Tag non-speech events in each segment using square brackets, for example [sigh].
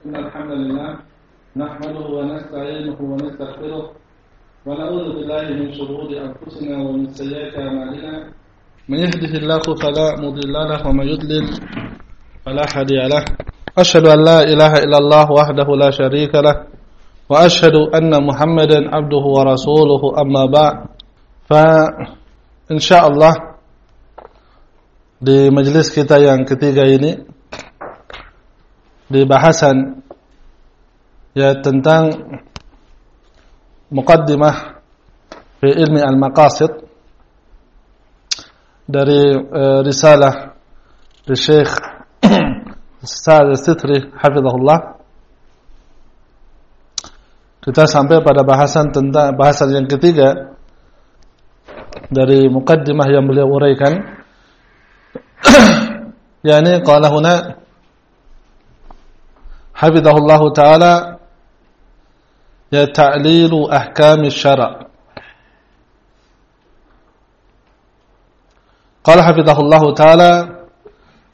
إن الحمد لله نحمده ونستعينه ونستغفره ونعوذ بالله من شرور أنفسنا ومن سيئات أعمالنا. من يهده الله فلا مضل له ومن يضلل فلا هادي له. أشهد أن لا إله إلا الله وحده لا شريك له وأشهد أن محمدا عبده ورسوله. أما بعد فإن شاء الله di majelis kita yang ketiga ini di bahasan ya tentang muqaddimah fi ilmi al-maqasid dari e, risalah di Syekh Sa'ad [clears throat] Sitri hafizahullah. Kita sampai pada bahasan tentang bahasan yang ketiga dari muqaddimah yang beliau uraikan. [clears throat] Yakni qala huna حفظه الله تعالى تعليل أحكام الشرع. قال حفظه الله تعالى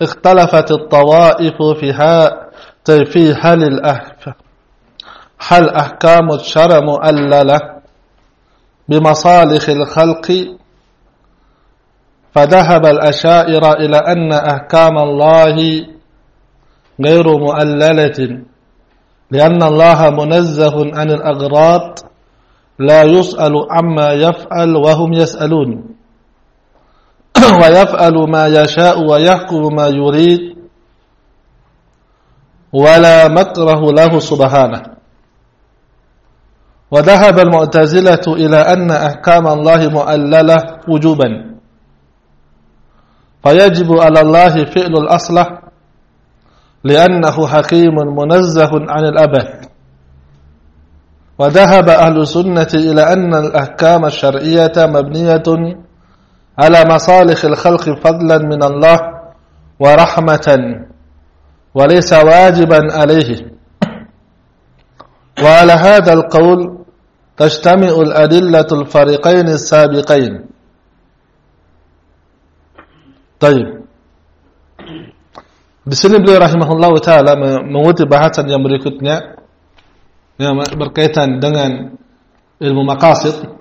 اختلفت الطوائف في في هل هل أحكام الشرع مؤللة بمصالح الخلق؟ فذهب الأشائر إلى أن أحكام الله غير مؤللة لأن الله منزه عن الأغراض لا يسأل عما يفعل وهم يسألون. [clears throat] ويفعل ما يشاء ويحكم ما يريد ولا مكره له سبحانه. وذهب المعتزلة إلى أن أحكام الله مؤللة وجوباً. فيجب على الله فعل الأصلح لأنه حكيم منزه عن الأبد. وذهب أهل السنة إلى أن الأحكام الشرعية مبنية على مصالح الخلق فضلا من الله ورحمة وليس واجبا عليه. وعلى هذا القول تجتمع الأدلة الفريقين السابقين. Taib. Di sini beliau rahimahullah taala mengutip bahasan yang berikutnya yang berkaitan dengan ilmu maqasid.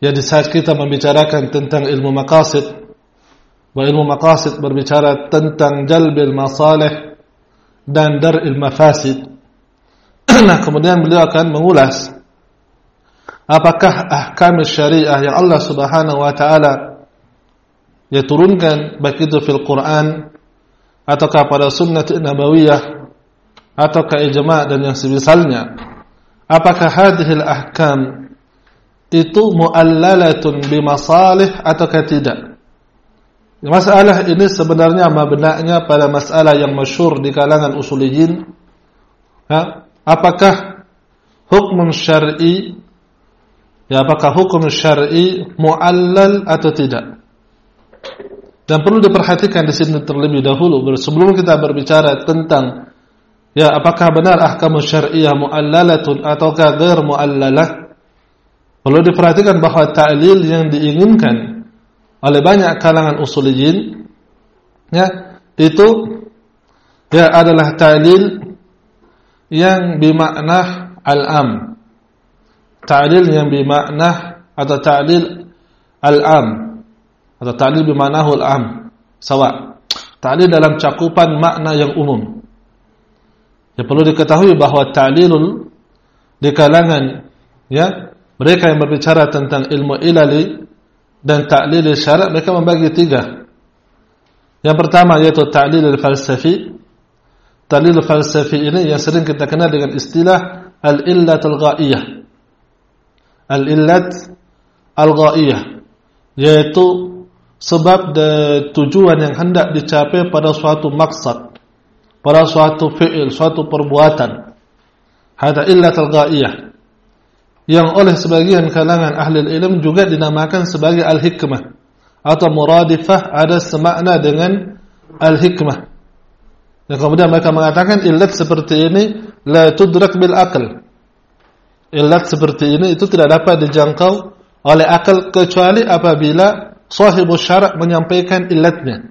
Ya di saat kita membicarakan tentang ilmu maqasid, bahwa ilmu maqasid berbicara tentang jalbil masalih dan dar'il mafasid. [clears throat] nah, kemudian beliau akan mengulas apakah ahkam syariah yang Allah Subhanahu wa taala ya turunkan baik itu fil Quran ataukah pada sunnah nabawiyah? Ataukah ijma' dan yang semisalnya apakah hadhil ahkam itu muallalatun bimasalih ataukah tidak? Masalah ini sebenarnya mabna'nya pada masalah yang masyhur di kalangan usuliyin ha? apakah hukum syar'i? Ya apakah hukum syar'i muallal atau tidak dan perlu diperhatikan di sini terlebih dahulu sebelum kita berbicara tentang ya apakah benar ahkam syariah muallalatun ataukah ghair muallalah? Perlu diperhatikan bahwa ta'lil yang diinginkan oleh banyak kalangan usuliyin ya itu ya adalah ta'lil yang bermakna al-am. Ta'lil yang bermakna atau ta'lil al-am atau ta'lil bimanahu al-am sawa. Ta'lil dalam cakupan makna yang umum. Ya perlu diketahui bahwa ta'lilul di kalangan ya mereka yang berbicara tentang ilmu ilali dan ta'lil syarak mereka membagi tiga. Yang pertama yaitu ta'lil falsafi ta'lil falsafi ini yang sering kita kenal dengan istilah al-illatul ghaiyah. Al-illat al-ghaiyah yaitu sebab tujuan yang hendak dicapai pada suatu maksad, pada suatu fi'il, suatu perbuatan. Hada illatul ghaiyah. Yang oleh sebagian kalangan ahli ilmu juga dinamakan sebagai al-hikmah atau muradifah ada semakna dengan al-hikmah. Dan kemudian mereka mengatakan illat seperti ini la tudrak bil akal. Illat seperti ini itu tidak dapat dijangkau oleh akal kecuali apabila sahibu syarak menyampaikan illatnya.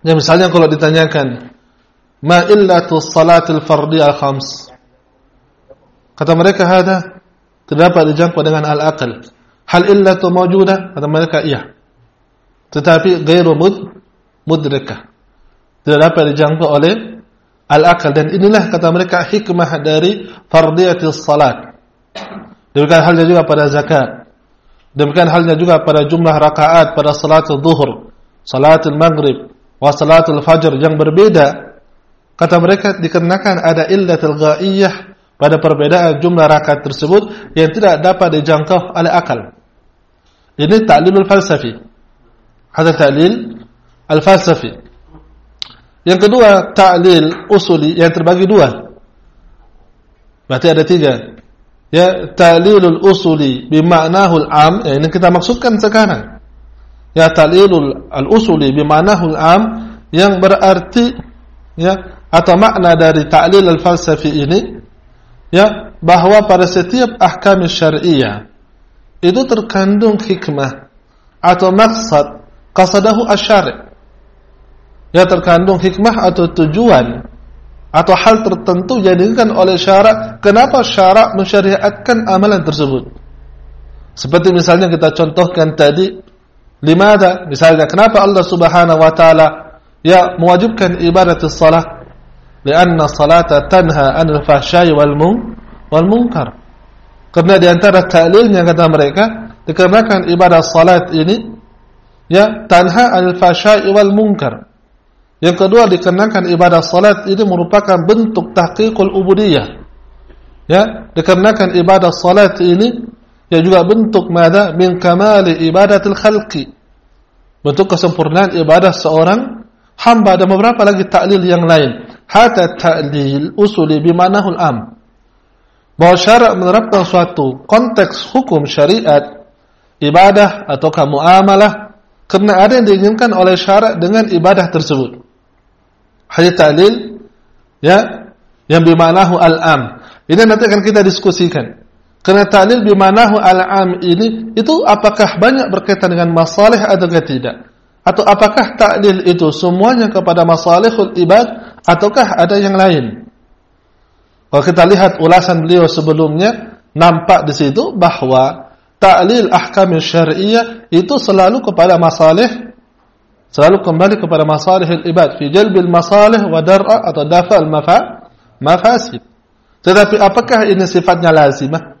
Ya misalnya kalau ditanyakan, ma illatu salatil fardiyah al-khams. Kata mereka hada tidak dapat dijangkau dengan al-aql. Hal illatu mawjudah? Kata mereka iya. Tetapi gairu mud mudrikah. Tidak dapat dijangkau oleh al-aql dan inilah kata mereka hikmah dari fardiyatis salat. Demikian halnya juga pada zakat. Demikian halnya juga pada jumlah rakaat pada salatul zuhur, salatul maghrib, wa salatul fajr yang berbeda. Kata mereka dikarenakan ada illatul ghaiyah pada perbedaan jumlah rakaat tersebut yang tidak dapat dijangkau oleh akal. Ini ta'lilul falsafi. Ada ta'lil al-falsafi. Yang kedua, ta'lil usuli yang terbagi dua. Berarti ada tiga ya ta'lilul usuli bima'nahu al-am ya, ini kita maksudkan sekarang. Ya ta'lilul al-usuli bima'nahu al-am yang berarti ya atau makna dari ta'lil al-falsafi ini ya bahwa pada setiap ahkam syariah itu terkandung hikmah atau maksud qasadahu asyari. Ya terkandung hikmah atau tujuan atau hal tertentu yang diinginkan oleh syarak, kenapa syarak mensyariatkan amalan tersebut? Seperti misalnya kita contohkan tadi, limada, misalnya kenapa Allah Subhanahu wa taala ya mewajibkan ibadat salat? Karena salata tanha 'anil fahsya'i wal mun wal munkar. Karena di antara ta'lilnya kata mereka, dikarenakan ibadah salat ini ya tanha 'anil fahsya'i wal munkar yang kedua dikenakan ibadah salat ini merupakan bentuk tahqiqul ubudiyah. Ya, dikarenakan ibadah salat ini ya juga bentuk mada min kamali ibadatil khalqi. Bentuk kesempurnaan ibadah seorang hamba dan beberapa lagi taklil yang lain. Hatta ta'lil usuli bimanahul am. Bahwa syarak menerapkan suatu konteks hukum syariat ibadah ataukah muamalah karena ada yang diinginkan oleh syarak dengan ibadah tersebut hadis ta'lil ya yang bimanahu al-am. Ini nanti akan kita diskusikan. Karena ta'lil bimanahu al-am ini itu apakah banyak berkaitan dengan masalih atau tidak? Atau apakah ta'lil itu semuanya kepada masalihul ibad ataukah ada yang lain? Kalau kita lihat ulasan beliau sebelumnya nampak di situ bahwa ta'lil ahkam syariah itu selalu kepada masalih selalu kembali kepada masalihul ibad fi jalbil masalih wa dar'a atau dafa'al mafa mafasid. Tetapi apakah ini sifatnya lazimah?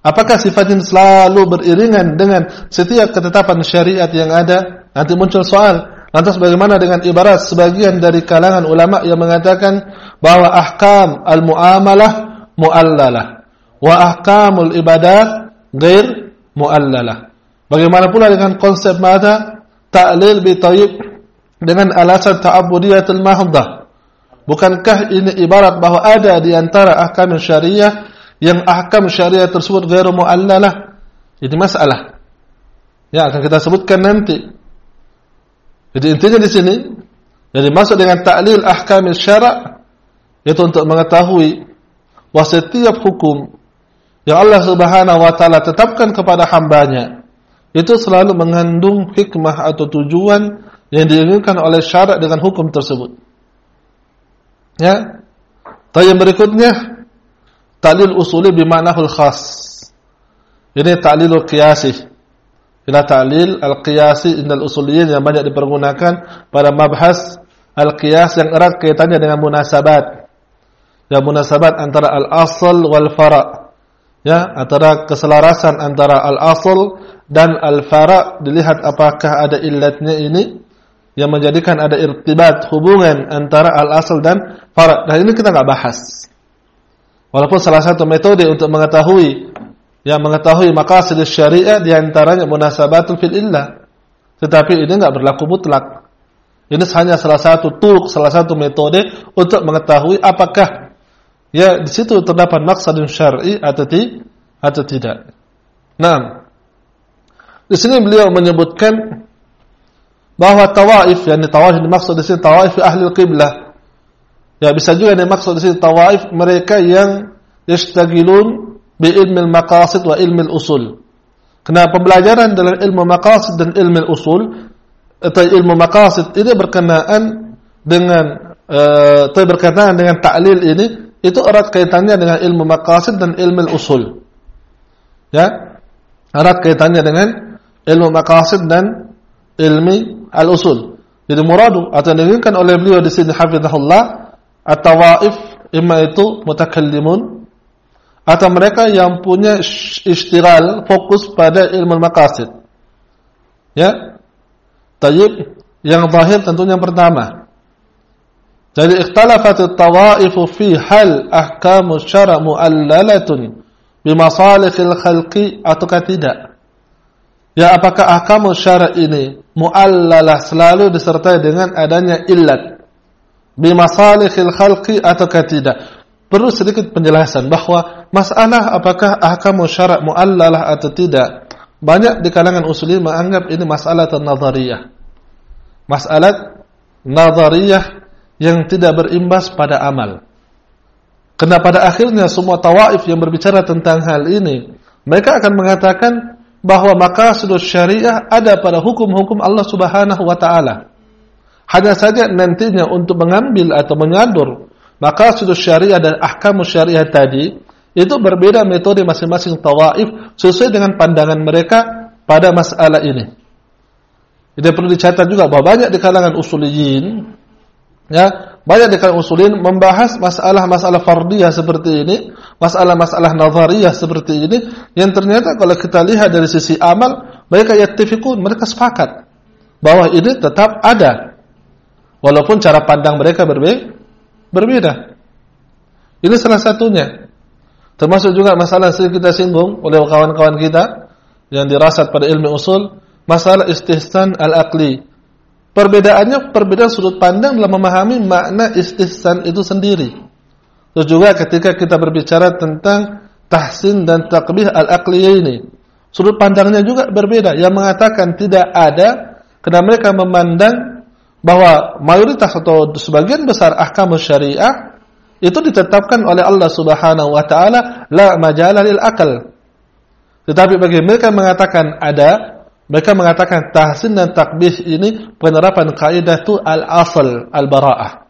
Apakah sifatnya selalu beriringan dengan setiap ketetapan syariat yang ada? Nanti muncul soal. Lantas bagaimana dengan ibarat sebagian dari kalangan ulama yang mengatakan bahwa ahkam al-muamalah muallalah wa ahkamul ibadat gair muallalah. Bagaimana pula dengan konsep mata ta'lil bi tayyib dengan alasan ta'abudiyatul mahdah. Bukankah ini ibarat bahwa ada di antara ahkam syariah yang ahkam syariah tersebut gairu muallalah? Ini masalah. Ya akan kita sebutkan nanti. Jadi intinya di sini jadi masuk dengan ta'lil ahkam syara' itu untuk mengetahui bahwa setiap hukum yang Allah Subhanahu wa taala tetapkan kepada hambanya itu selalu mengandung hikmah atau tujuan yang diinginkan oleh syarat dengan hukum tersebut. Ya. Tapi yang berikutnya ta'lil usuli bimaknahul khas. Ini ta'lilul qiyasi. Ila ta'lil al-qiyasi indal usuliyin yang banyak dipergunakan pada mabhas al-qiyas yang erat kaitannya dengan munasabat. Ya munasabat antara al-asl wal fara'. Ya, antara keselarasan antara al-asl dan al-fara dilihat apakah ada illatnya ini yang menjadikan ada irtibat hubungan antara al-asal dan fara. Dan ini kita nggak bahas. Walaupun salah satu metode untuk mengetahui yang mengetahui maqasid syariah di antaranya munasabatul fil illah. Tetapi ini nggak berlaku mutlak. Ini hanya salah satu turuk, salah satu metode untuk mengetahui apakah ya di situ terdapat maksud syar'i atau, ti, atau tidak. Nah, di sini beliau menyebutkan bahwa tawaif yang tawaif dimaksud di sini tawaif ahli qiblah. Ya bisa juga dimaksud di sini tawaif mereka yang yastagilun bi ilmi al-maqasid wa ilmi al-usul. Karena pembelajaran dalam ilmu maqasid dan ilmu usul atau ilmu maqasid ini berkenaan dengan uh, berkaitan dengan ta'lil ini itu erat kaitannya dengan ilmu maqasid dan ilmu usul. Ya. Erat kaitannya dengan ilmu maqasid dan ilmi al-usul. Jadi muradu atau diinginkan oleh beliau di sini hafizahullah at-tawaif imma itu mutakallimun atau mereka yang punya istighal fokus pada ilmu maqasid. Ya. Tayyib yang zahir tentunya yang pertama. Jadi ikhtalafat at-tawaif fi hal ahkam syara' mu'allalatun bimasalihil khalqi ataukah tidak? Ya apakah ahkam syara' ini mu'allalah selalu disertai dengan adanya illat bimasalihil khalqi ataukah tidak? Perlu sedikit penjelasan bahwa masalah apakah ahkam syara' mu'allalah atau tidak banyak di kalangan usulin menganggap ini masalah nazariyah. Masalah nazariyah yang tidak berimbas pada amal. Karena pada akhirnya semua tawaif yang berbicara tentang hal ini, mereka akan mengatakan bahwa maqasidus syariah ada pada hukum-hukum Allah Subhanahu wa taala. Hanya saja nantinya untuk mengambil atau mengatur maqasidus syariah dan ahkam syariah tadi itu berbeda metode masing-masing tawaif sesuai dengan pandangan mereka pada masalah ini. Jadi perlu dicatat juga bahwa banyak di kalangan usuliyin Ya, banyak dekat usulin membahas masalah-masalah fardiyah seperti ini, masalah-masalah nazariyah seperti ini yang ternyata kalau kita lihat dari sisi amal, mereka yattafiqun, mereka sepakat bahwa ini tetap ada. Walaupun cara pandang mereka berbe berbeda. Ini salah satunya. Termasuk juga masalah yang kita singgung oleh kawan-kawan kita yang dirasat pada ilmu usul, masalah istihsan al-aqli, Perbedaannya perbedaan sudut pandang dalam memahami makna istihsan itu sendiri. Terus juga ketika kita berbicara tentang tahsin dan takbih al-aqliyah ini, sudut pandangnya juga berbeda. Yang mengatakan tidak ada karena mereka memandang bahwa mayoritas atau sebagian besar ahkam syariah itu ditetapkan oleh Allah Subhanahu wa taala la majala lil akal. Tetapi bagi mereka mengatakan ada mereka mengatakan tahsin dan takbih ini penerapan kaidah itu al-asal, al-bara'ah.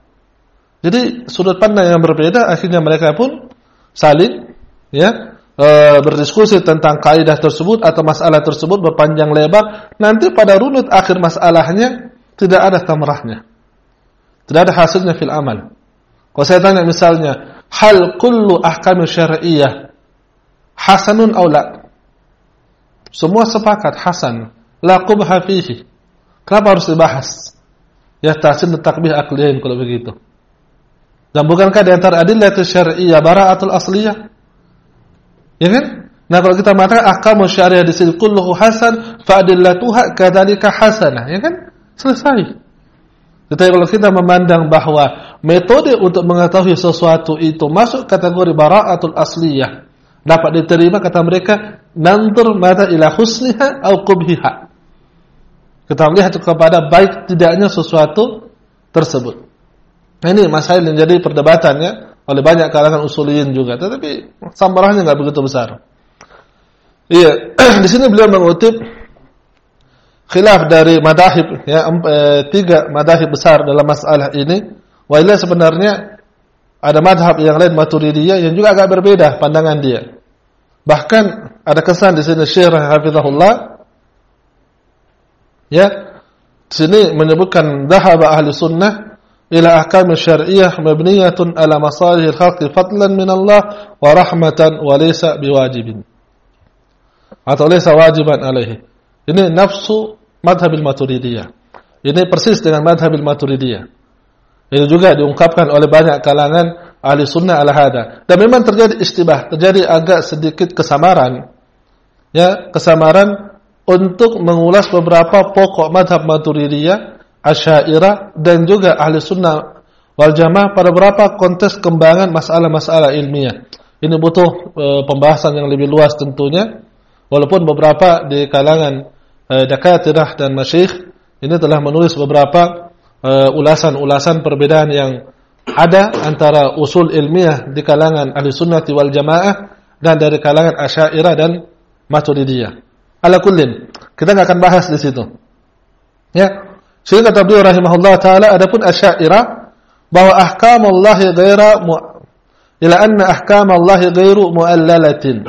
Jadi sudut pandang yang berbeda akhirnya mereka pun saling ya e, berdiskusi tentang kaidah tersebut atau masalah tersebut berpanjang lebar. Nanti pada runut akhir masalahnya tidak ada tamrahnya. Tidak ada hasilnya fil amal. Kalau saya tanya misalnya, hal kullu ahkam syar'iyyah hasanun aw la? Semua sepakat Hasan. La qubha fihi. Kenapa harus dibahas? Ya tahsin takbih aklihin kalau begitu. Dan bukankah di antara adillah syar'iyyah bara'atul asliyah? Ya kan? Nah kalau kita mengatakan ahkamu syariah di sini kulluhu hasan fa adillatuha kadzalika hasanah, ya kan? Selesai. Tetapi kalau kita memandang bahwa metode untuk mengetahui sesuatu itu masuk kategori bara'atul asliyah, dapat diterima kata mereka nantur mata ila husniha au qubhiha. Kita melihat kepada baik tidaknya sesuatu tersebut. Nah, ini masalah yang jadi perdebatannya oleh banyak kalangan usuliyin juga. Tetapi sambarahnya nggak begitu besar. Iya [clears throat] di sini beliau mengutip khilaf dari madahib ya eh, tiga madahib besar dalam masalah ini. Wailah sebenarnya ada madhab yang lain Maturidiyah yang juga agak berbeda pandangan dia. Bahkan ada kesan di sini Syekh Hafizahullah ya di sini menyebutkan dhahaba ahli sunnah ila ahkam syar'iyyah mabniyatun ala masalihil khalqi fadlan min Allah wa rahmatan wa laysa biwajibin. Atau laysa wajiban alaihi. Ini nafsu madhabil maturidiyah. Ini persis dengan madhabil maturidiyah ini juga diungkapkan oleh banyak kalangan ahli sunnah al hada dan memang terjadi istibah terjadi agak sedikit kesamaran. Ya kesamaran untuk mengulas beberapa pokok madhab maturidiyah asyairah dan juga ahli sunnah wal jamaah pada beberapa kontes kembangan masalah-masalah ilmiah. Ini butuh e, pembahasan yang lebih luas tentunya. Walaupun beberapa di kalangan e, dakatirah dan masyikh ini telah menulis beberapa e, ulasan-ulasan perbedaan yang ada antara usul ilmiah di kalangan ahli sunnah wal jamaah dan dari kalangan asyairah dan maturidiyah. Ala kullin, kita nggak akan bahas di situ. Ya. Sehingga kata beliau rahimahullah taala adapun asyairah bahwa ahkamullah ghaira ila anna ahkamullah ghairu muallalatin.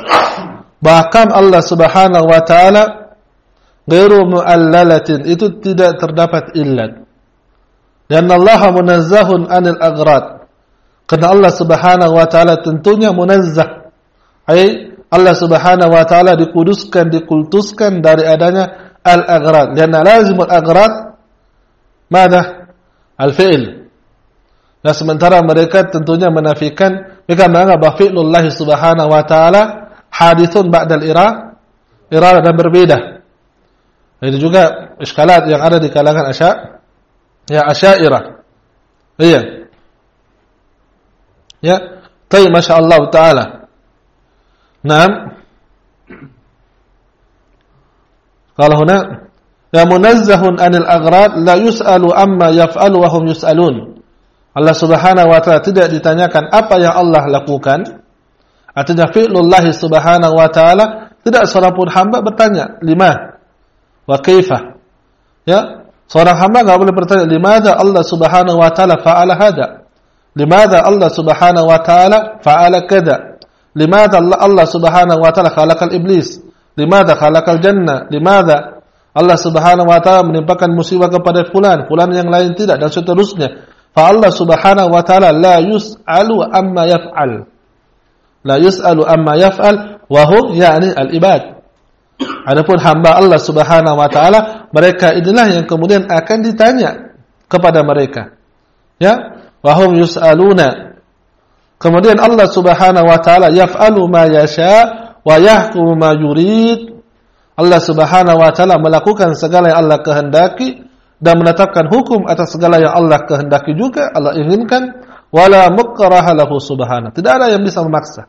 Bahkan Allah Subhanahu wa taala ghairu muallalatin itu tidak terdapat illat. Dan Allah munazzahun anil aghrad. Karena Allah Subhanahu wa taala tentunya munazzah. Ai Allah Subhanahu wa taala dikuduskan, dikultuskan dari adanya al-aghrad. Dan lazimul aghrad mana? Al-fi'l. Nah sementara mereka tentunya menafikan mereka menganggap bahwa fi'lullah subhanahu wa ta'ala hadithun ba'dal ira ira dan berbeda. Itu juga iskalat yang ada di kalangan asya ya asyairah. Iya. Ya, tapi masya Allah taala. Naam. Kalau huna ya munazzahun anil aghrad la yus'alu amma yaf'alu wa yus'alun. Allah Subhanahu wa taala tidak ditanyakan apa yang Allah lakukan. Artinya fi'lullah Subhanahu wa taala tidak seorang pun hamba bertanya lima wa. Ya, seorang hamba enggak boleh bertanya limadza Allah Subhanahu wa taala fa'ala hada. Limadza Allah Subhanahu wa taala fa'ala kada. Limadza Allah Subhanahu wa taala khalaqal iblis. Limadza khalaqal jannah. Limadza Allah Subhanahu wa taala menimpakan musibah kepada fulan, fulan yang lain tidak dan seterusnya. Fa Allah Subhanahu wa taala la yus'alu amma yaf'al. La yus'alu amma yaf'al wa hum yakni al-ibad. Adapun hamba Allah Subhanahu wa taala, mereka inilah yang kemudian akan ditanya kepada mereka. Ya, wa hum yus'aluna. Kemudian Allah Subhanahu wa taala yaf'alu ma yasha wa yahkumu ma yurid. Allah Subhanahu wa taala melakukan segala yang Allah kehendaki dan menetapkan hukum atas segala yang Allah kehendaki juga Allah inginkan wala mukraha lahu subhanahu tidak ada yang bisa memaksa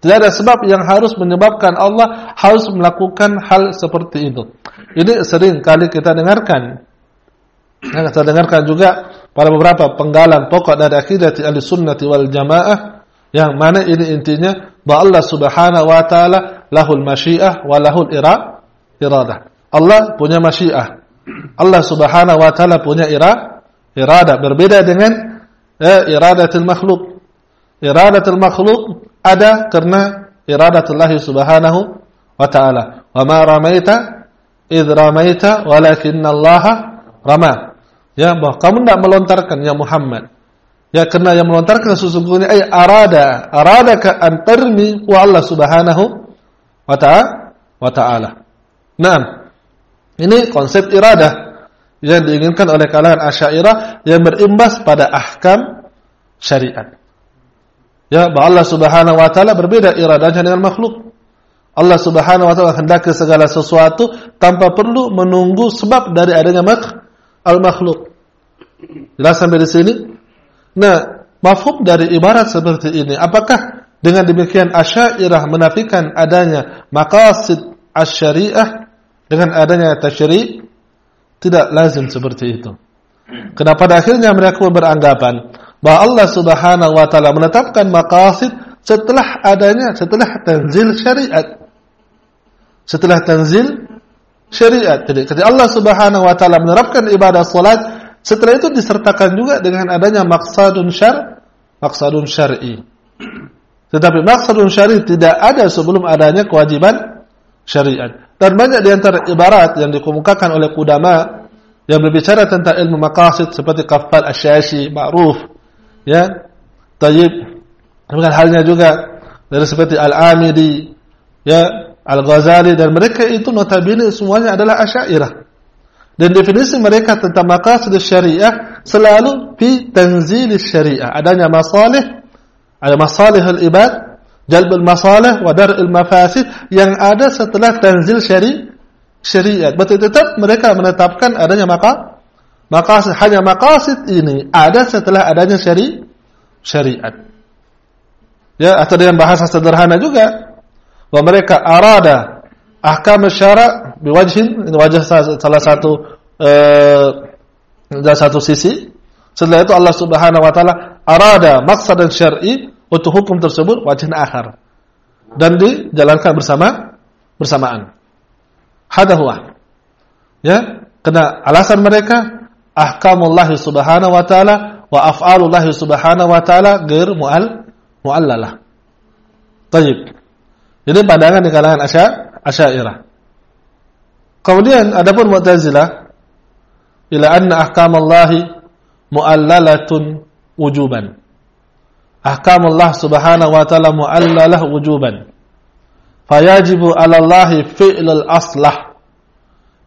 tidak ada sebab yang harus menyebabkan Allah harus melakukan hal seperti itu. Ini sering kali kita dengarkan. Kita dengarkan juga pada beberapa penggalan pokok dari akidah ahli sunnati wal jamaah yang mana ini intinya bahwa Allah subhanahu wa ta'ala lahul masyiah wa lahul ira, iradah. Allah punya masyiah. Allah Subhanahu wa taala punya ira, irada berbeda dengan eh, iradatul makhluk. Iradatul makhluk ada karena iradatullah Subhanahu wa taala. Wa ma ramaita id ramaita walakinna Allah rama. Ya, bahwa kamu tidak melontarkan ya Muhammad. Ya karena yang melontarkan sesungguhnya ay arada, arada ka antarmi wa Allah Subhanahu wa ta'ala wa ta'ala. Naam. Ini konsep iradah yang diinginkan oleh kalangan Asy'ariyah yang berimbas pada ahkam syariat. Ya, bahwa Allah Subhanahu wa taala berbeda iradahnya dengan makhluk. Allah Subhanahu wa taala hendak segala sesuatu tanpa perlu menunggu sebab dari adanya mak al-makhluk. Jelas sampai di sini? Nah, mafhum dari ibarat seperti ini, apakah dengan demikian Asy'ariyah menafikan adanya maqasid asy-syariah dengan adanya tasyri' tidak lazim seperti itu. Karena pada akhirnya mereka beranggapan bahwa Allah Subhanahu wa taala menetapkan maqasid setelah adanya setelah tanzil syariat. Setelah tanzil syariat. Jadi ketika Allah Subhanahu wa taala menerapkan ibadah salat, setelah itu disertakan juga dengan adanya maqsadun syar, maqsadun syar'i. Tetapi maqsadun syar'i tidak ada sebelum adanya kewajiban syariat. Dan banyak di antara ibarat yang dikemukakan oleh kudama yang berbicara tentang ilmu maqasid seperti Kafal Asyashi, Ma'ruf, ya, Tayyib. Demikian halnya juga dari seperti Al-Amidi, ya, Al-Ghazali dan mereka itu notabene semuanya adalah Asy'ariyah. Dan definisi mereka tentang maqasid syariah selalu fi tanzil syariah. Adanya masalih, ada masalih al-ibad jalbul masalah wa dar'il mafasid yang ada setelah tanzil syari syariat. Betul tetap mereka menetapkan adanya maka maqasid hanya maqasid ini ada setelah adanya syari syariat. Ya, atau dengan bahasa sederhana juga bahwa mereka arada ahkam syara biwajhin wajah salah satu eh, dari satu sisi setelah itu Allah Subhanahu wa taala arada maqsadan syar'i untuk hukum tersebut wajah akhar dan dijalankan bersama bersamaan. Hadahuwa. Ya, karena alasan mereka ahkamullah subhanahu wa taala wa af'alullah subhanahu wa ta'ala ghair mu'al mu'allalah. Tayyib. Ini pandangan di kalangan Asya Asy'ariyah. Kemudian adapun Mu'tazilah ila anna ahkam Allah mu'allalatun wujuban. Ahkam Allah Subhanahu wa taala mu'allalah wujuban. Fayajibu 'ala Allah fi'lul aslah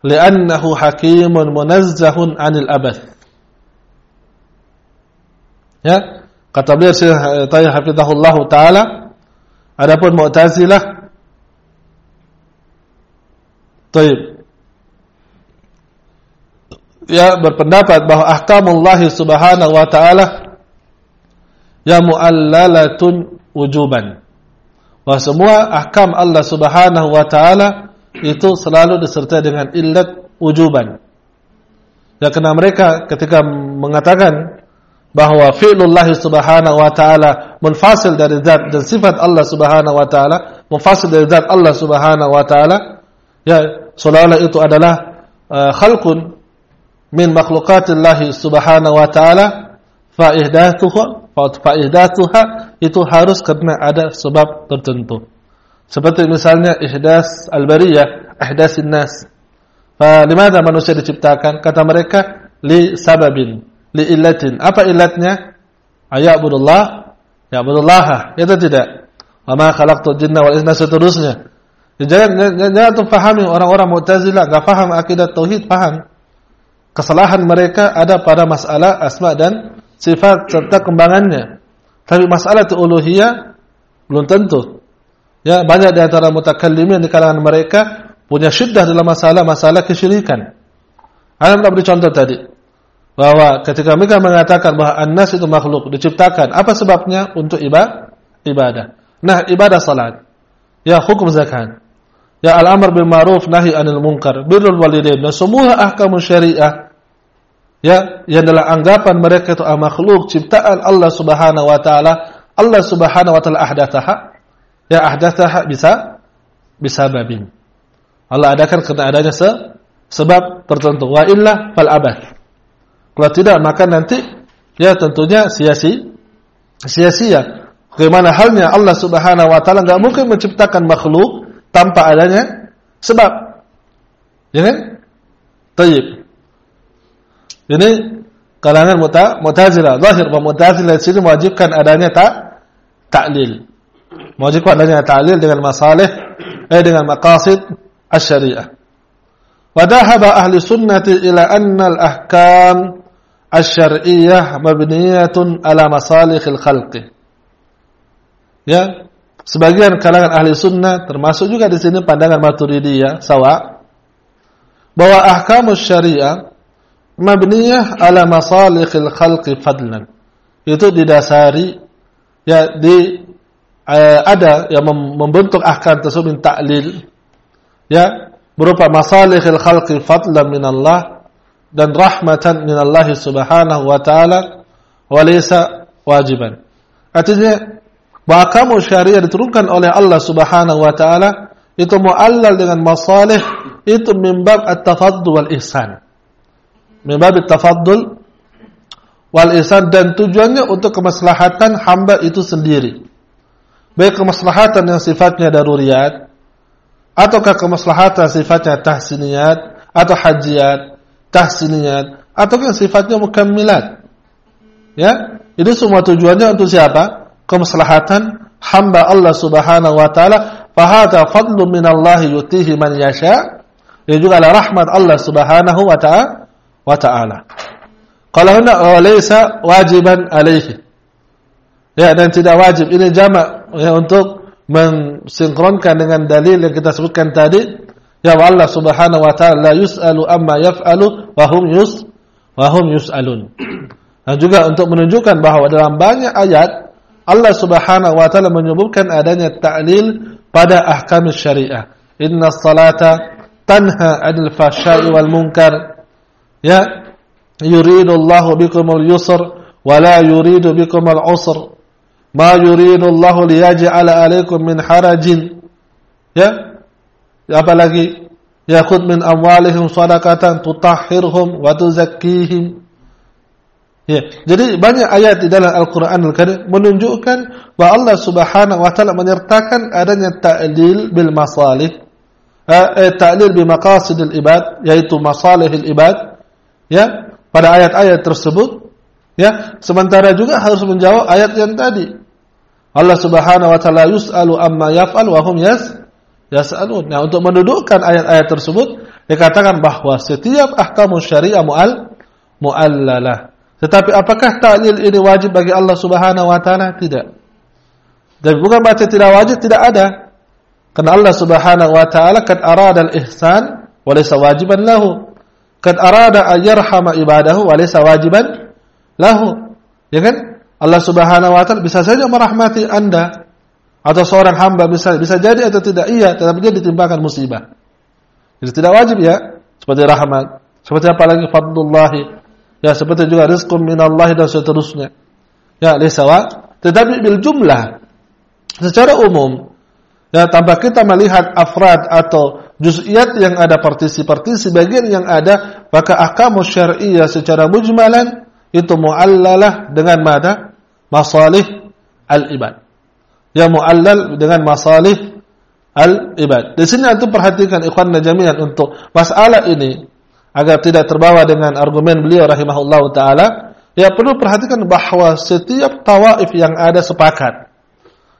لأنه حكيم منزه عن الأبث يا كتبير طيب حفظه الله تعالى أنا أقول معتزلة طيب يا berpendapat bahwa أحكام الله سبحانه وتعالى يا مؤللة وجوبا وسموها أحكام الله سبحانه وتعالى itu selalu disertai dengan illat wujuban. Ya karena mereka ketika mengatakan bahwa fi'lullah subhanahu wa ta'ala munfasil dari zat dan sifat Allah subhanahu wa ta'ala munfasil dari zat Allah subhanahu wa ta'ala ya seolah-olah itu adalah uh, khalqun min makhlukatillah subhanahu wa ta'ala fa'ihdatuha fa'ihdatuha itu harus karena ada sebab tertentu seperti misalnya ihdas al-bariyah ihdas nas falimada manusia diciptakan? Kata mereka li sababin li illatin. Apa illatnya? Ayabudullah. Ya'budullah itu tidak. Wa ma khalaqtul jinna wal insa seterusnya. Jangan jangan, jangan fahami orang-orang Mu'tazilah enggak paham akidah tauhid paham kesalahan mereka ada pada masalah asma dan sifat serta kembangannya. Tapi masalah uluhiyah belum tentu. Ya, banyak di antara mutakallimin di kalangan mereka punya syiddah dalam masalah-masalah kesyirikan. Anda pernah beri contoh tadi bahwa ketika mereka mengatakan bahwa an-nas itu makhluk diciptakan, apa sebabnya? Untuk ibadah. Nah, ibadah salat. Ya, hukum zakat. Ya al-amr bil ma'ruf nahi anil munkar, birrul walidain dan semua ahkam syariah ya yang adalah anggapan mereka itu makhluk ciptaan Allah Subhanahu wa taala, Allah Subhanahu wa taala ahdathaha. Ya ahdathaha bisa bisa babin. Allah adakan karena adanya se sebab tertentu. Wa illa fal abath. Kalau tidak maka nanti ya tentunya sia-sia sia-sia. Bagaimana halnya Allah Subhanahu wa taala enggak mungkin menciptakan makhluk tanpa adanya sebab. Ya kan? Tayyib. Ini kalangan muta, mutazila. Zahir bahwa mutazila sini mewajibkan adanya tak ta'lil. Mewajibkan adanya ta'lil dengan masalih eh dengan maqasid asy-syariah. Wa dhahaba ahli sunnati ila anna al-ahkam asy-syar'iyyah mabniyatun ala masalihil khalqi. Ya, Sebagian kalangan ahli sunnah termasuk juga di sini pandangan Maturidiyah sawa bahwa ahkam syariah mabniyah ala masalihil khalqi fadlan. Itu didasari ya di uh, ada yang membentuk ahkam tersebut min ta'lil ya berupa masalihil khalqi fadlan min Allah dan rahmatan min Allah subhanahu wa ta'ala wa laysa wajiban. Artinya bahwa syariah diturunkan oleh Allah Subhanahu wa taala itu muallal dengan masalih itu mimbab at-tafaddul wal ihsan. Mimbab at-tafaddul wal ihsan dan tujuannya untuk kemaslahatan hamba itu sendiri. Baik kemaslahatan yang sifatnya daruriyat ataukah kemaslahatan sifatnya tahsiniyat atau hajiyat, tahsiniyat atau yang sifatnya mukammilat. Ya, ini semua tujuannya untuk siapa? kemaslahatan hamba Allah Subhanahu wa taala. Fahada min Allah yutihi man yasha. Ini juga adalah rahmat Allah Subhanahu wa taala. Wa taala. Kalau hendak walaysa wajiban alaihi ya dan tidak wajib ini jamak ya untuk mensinkronkan dengan dalil yang kita sebutkan tadi ya Allah Subhanahu wa taala la yusalu amma yaf'alu wa hum yus wa hum yusalun dan juga untuk menunjukkan bahwa dalam banyak ayat Allah Subhanahu wa taala menyebutkan adanya ta'lil pada ahkam syariah. Inna salata tanha 'anil fahsya'i wal munkar. Ya, yuridu Allah bikumul yusr wa la yuridu bikumul usr. Ma Allah liyaj'ala 'alaikum min harajin. Ya. Apalagi yakhud min amwalihim sadaqatan tutahhirhum wa tuzakkihim. Ya, jadi banyak ayat di dalam Al-Qur'an Al-Karim menunjukkan bahwa Allah Subhanahu wa taala menyertakan adanya ta'lil bil masalih eh, eh ta'lil bi maqasidil ibad yaitu masalihil ibad ya pada ayat-ayat tersebut ya. Sementara juga harus menjawab ayat yang tadi Allah Subhanahu wa taala yus'alu amma yaf'al wa hum yas yas'alun nah untuk mendudukkan ayat-ayat tersebut dikatakan bahwa setiap ahkamu syariah mu'al mu'allalah tetapi apakah ta'lil ini wajib bagi Allah Subhanahu wa taala? Tidak. Dan bukan baca tidak wajib, tidak ada. Karena Allah Subhanahu wa taala kad arada al-ihsan wa laysa wajiban lahu. Kad arada an yarhama ibadahu wa laysa wajiban lahu. Ya kan? Allah Subhanahu wa taala bisa saja merahmati Anda atau seorang hamba bisa bisa jadi atau tidak iya, tetapi dia ditimpakan musibah. Jadi tidak wajib ya, seperti rahmat, seperti apa lagi fadlullahi Ya seperti juga rizqum minallah dan seterusnya. Ya lisawa. Tetapi bil jumlah. Secara umum. Ya tanpa kita melihat afrad atau juz'iyat yang ada partisi-partisi bagian yang ada maka akamu syariah secara mujmalan itu muallalah dengan mada masalih al-ibad. Ya muallal dengan masalih al-ibad. Di sini antum perhatikan ikhwan jami'an untuk masalah ini agar tidak terbawa dengan argumen beliau rahimahullah taala, ya perlu perhatikan bahwa setiap tawaif yang ada sepakat.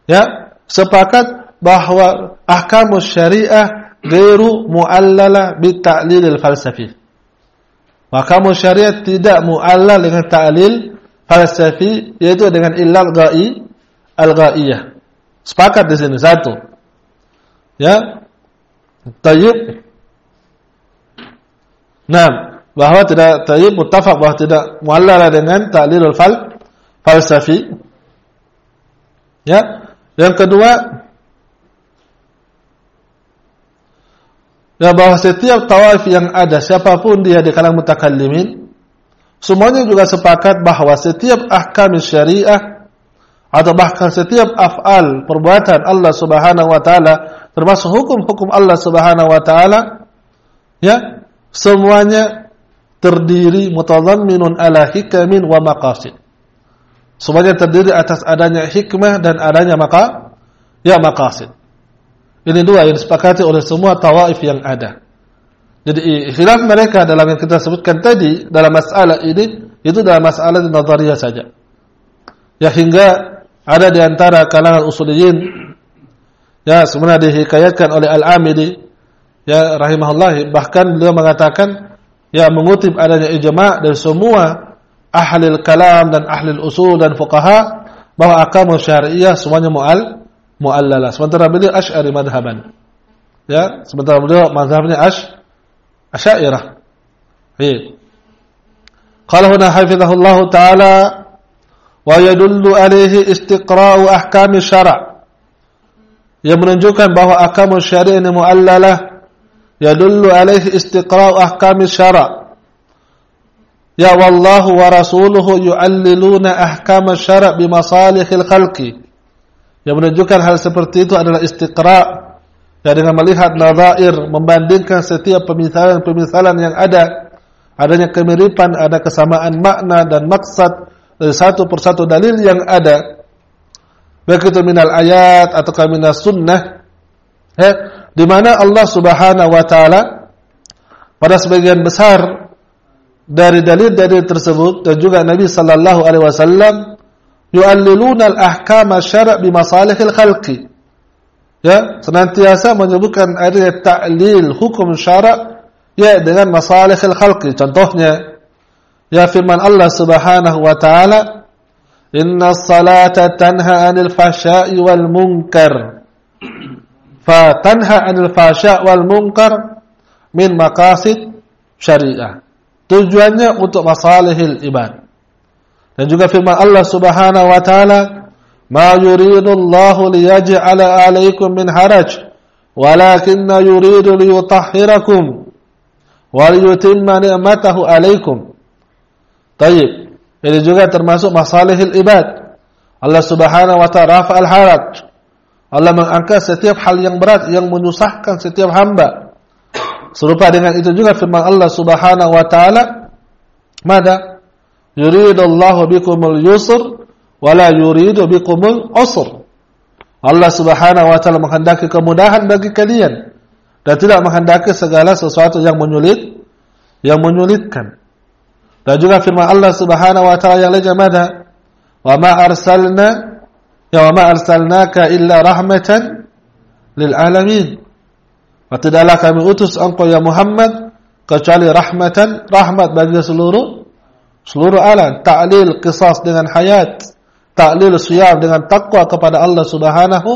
Ya, sepakat bahwa ahkam syariah gairu muallala bi ta'lil falsafi. Ahkam syariah tidak muallal dengan ta'lil falsafi yaitu dengan illal ghai al-ghaiyah. Sepakat di sini satu. Ya. Tayyib Nah, bahwa tidak tayyib muttafaq bahwa tidak muallala dengan ta'lilul fal falsafi. Ya. Yang kedua ya bahwa setiap tawaif yang ada siapa pun dia di kalangan mutakallimin semuanya juga sepakat bahwa setiap ahkam syariah atau bahkan setiap af'al perbuatan Allah Subhanahu wa taala termasuk hukum-hukum Allah Subhanahu wa taala ya semuanya terdiri mutadhamminun ala hikamin wa maqasid. Semuanya terdiri atas adanya hikmah dan adanya maka ya maqasid. Ini dua yang disepakati oleh semua tawaif yang ada. Jadi khilaf mereka dalam yang kita sebutkan tadi dalam masalah ini itu dalam masalah nazariyah saja. Ya hingga ada di antara kalangan usuliyin ya sebenarnya dihikayatkan oleh Al-Amidi ya rahimahullah bahkan beliau mengatakan ya mengutip adanya ijma dari semua ahli kalam dan ahli usul dan fuqaha bahwa akamu syariah semuanya mual muallala sementara beliau asy'ari madhaban ya sementara beliau madhabnya asy أشائرة. إيه؟ قال هنا حفظه الله تعالى ويدل عليه استقراء أحكام الشرع. يمنجوكا به أحكام الشرع مؤللة يدل عليه استقراء أحكام الشرع يا والله ورسوله يعللون أحكام الشرع بمصالح الخلق يمنجوكا هل سبرتيتو أن الاستقراء ya dengan melihat nadhair membandingkan setiap pemisalan-pemisalan yang ada adanya kemiripan ada kesamaan makna dan maksud dari satu persatu dalil yang ada baik itu minal ayat atau minas sunnah ya di mana Allah Subhanahu wa taala pada sebagian besar dari dalil-dalil tersebut dan juga Nabi sallallahu alaihi wasallam yu'alliluna al-ahkam asy-syara' bi masalihil khalqi. Ya, senantiasa menyebutkan ada ta'lil hukum syara' ya dengan masalihil khalqi. Contohnya ya firman Allah Subhanahu wa taala Inna salata tanha 'anil fahsya'i wal munkar fatanha anil fasya wal munkar min maqasid syariah. Tujuannya untuk masalihil ibad. Dan juga firman Allah Subhanahu wa taala, "Ma yuridullahu liyaj'ala 'alaikum min haraj, walakinna yuridu liyutahhirakum wa liyutimma ni'matahu 'alaikum." Baik. Ini juga termasuk masalihil ibad. Allah Subhanahu wa taala rafa al-haraj Allah mengangkat setiap hal yang berat yang menyusahkan setiap hamba. Serupa dengan itu juga firman Allah Subhanahu wa taala, "Mada yuridullahu bikumul yusr wala yuridu bikumul usr. Allah Subhanahu wa taala menghendaki kemudahan bagi kalian dan tidak menghendaki segala sesuatu yang menyulit yang menyulitkan. Dan juga firman Allah Subhanahu wa taala yang lainnya mana? Wa ma arsalna ya wa ma arsalnaka illa rahmatan lil alamin. Wa tidaklah kami utus engkau ya Muhammad kecuali rahmatan rahmat bagi seluruh seluruh alam. Ta'lil qisas dengan hayat ta'lil siyam dengan takwa kepada Allah Subhanahu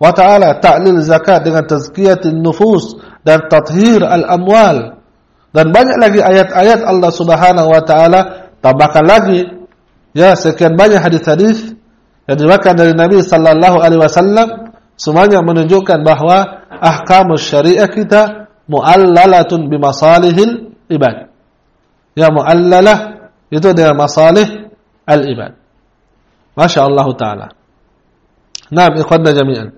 wa taala, ta'lil zakat dengan tazkiyatin nufus dan tathhir al-amwal. Dan banyak lagi ayat-ayat Allah Subhanahu wa taala, tambahkan lagi ya sekian banyak hadis-hadis yang diriwayatkan dari Nabi sallallahu alaihi wasallam semuanya menunjukkan bahwa ahkam syariah kita muallalatun bimasalihil ibad. Ya muallalah itu dengan masalih al-ibad. ما شاء الله تعالى. نعم إخواننا جميعا.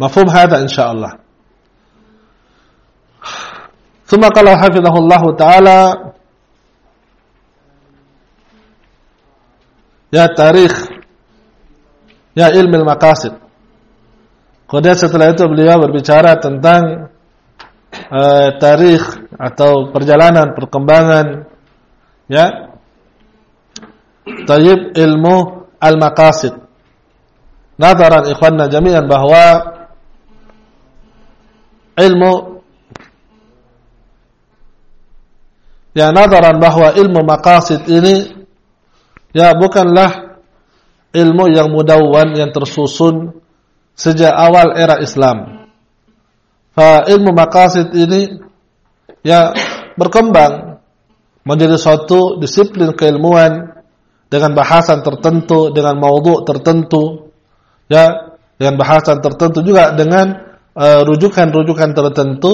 مفهوم هذا إن شاء الله. ثم قال حفظه الله تعالى يا تاريخ يا علم المقاصد. Kemudian setelah itu beliau berbicara tentang uh, tarikh atau perjalanan perkembangan Tayyib ilmu al-maqasid. Nazaran ikhwanna jami'an bahwa ilmu ya nazaran bahwa ilmu maqasid ini ya bukanlah ilmu yang mudawwan yang tersusun sejak awal era Islam. Fa ilmu maqasid ini ya berkembang menjadi suatu disiplin keilmuan dengan bahasan tertentu, dengan maudhu tertentu, ya, dengan bahasan tertentu juga dengan eh, rujukan-rujukan uh, tertentu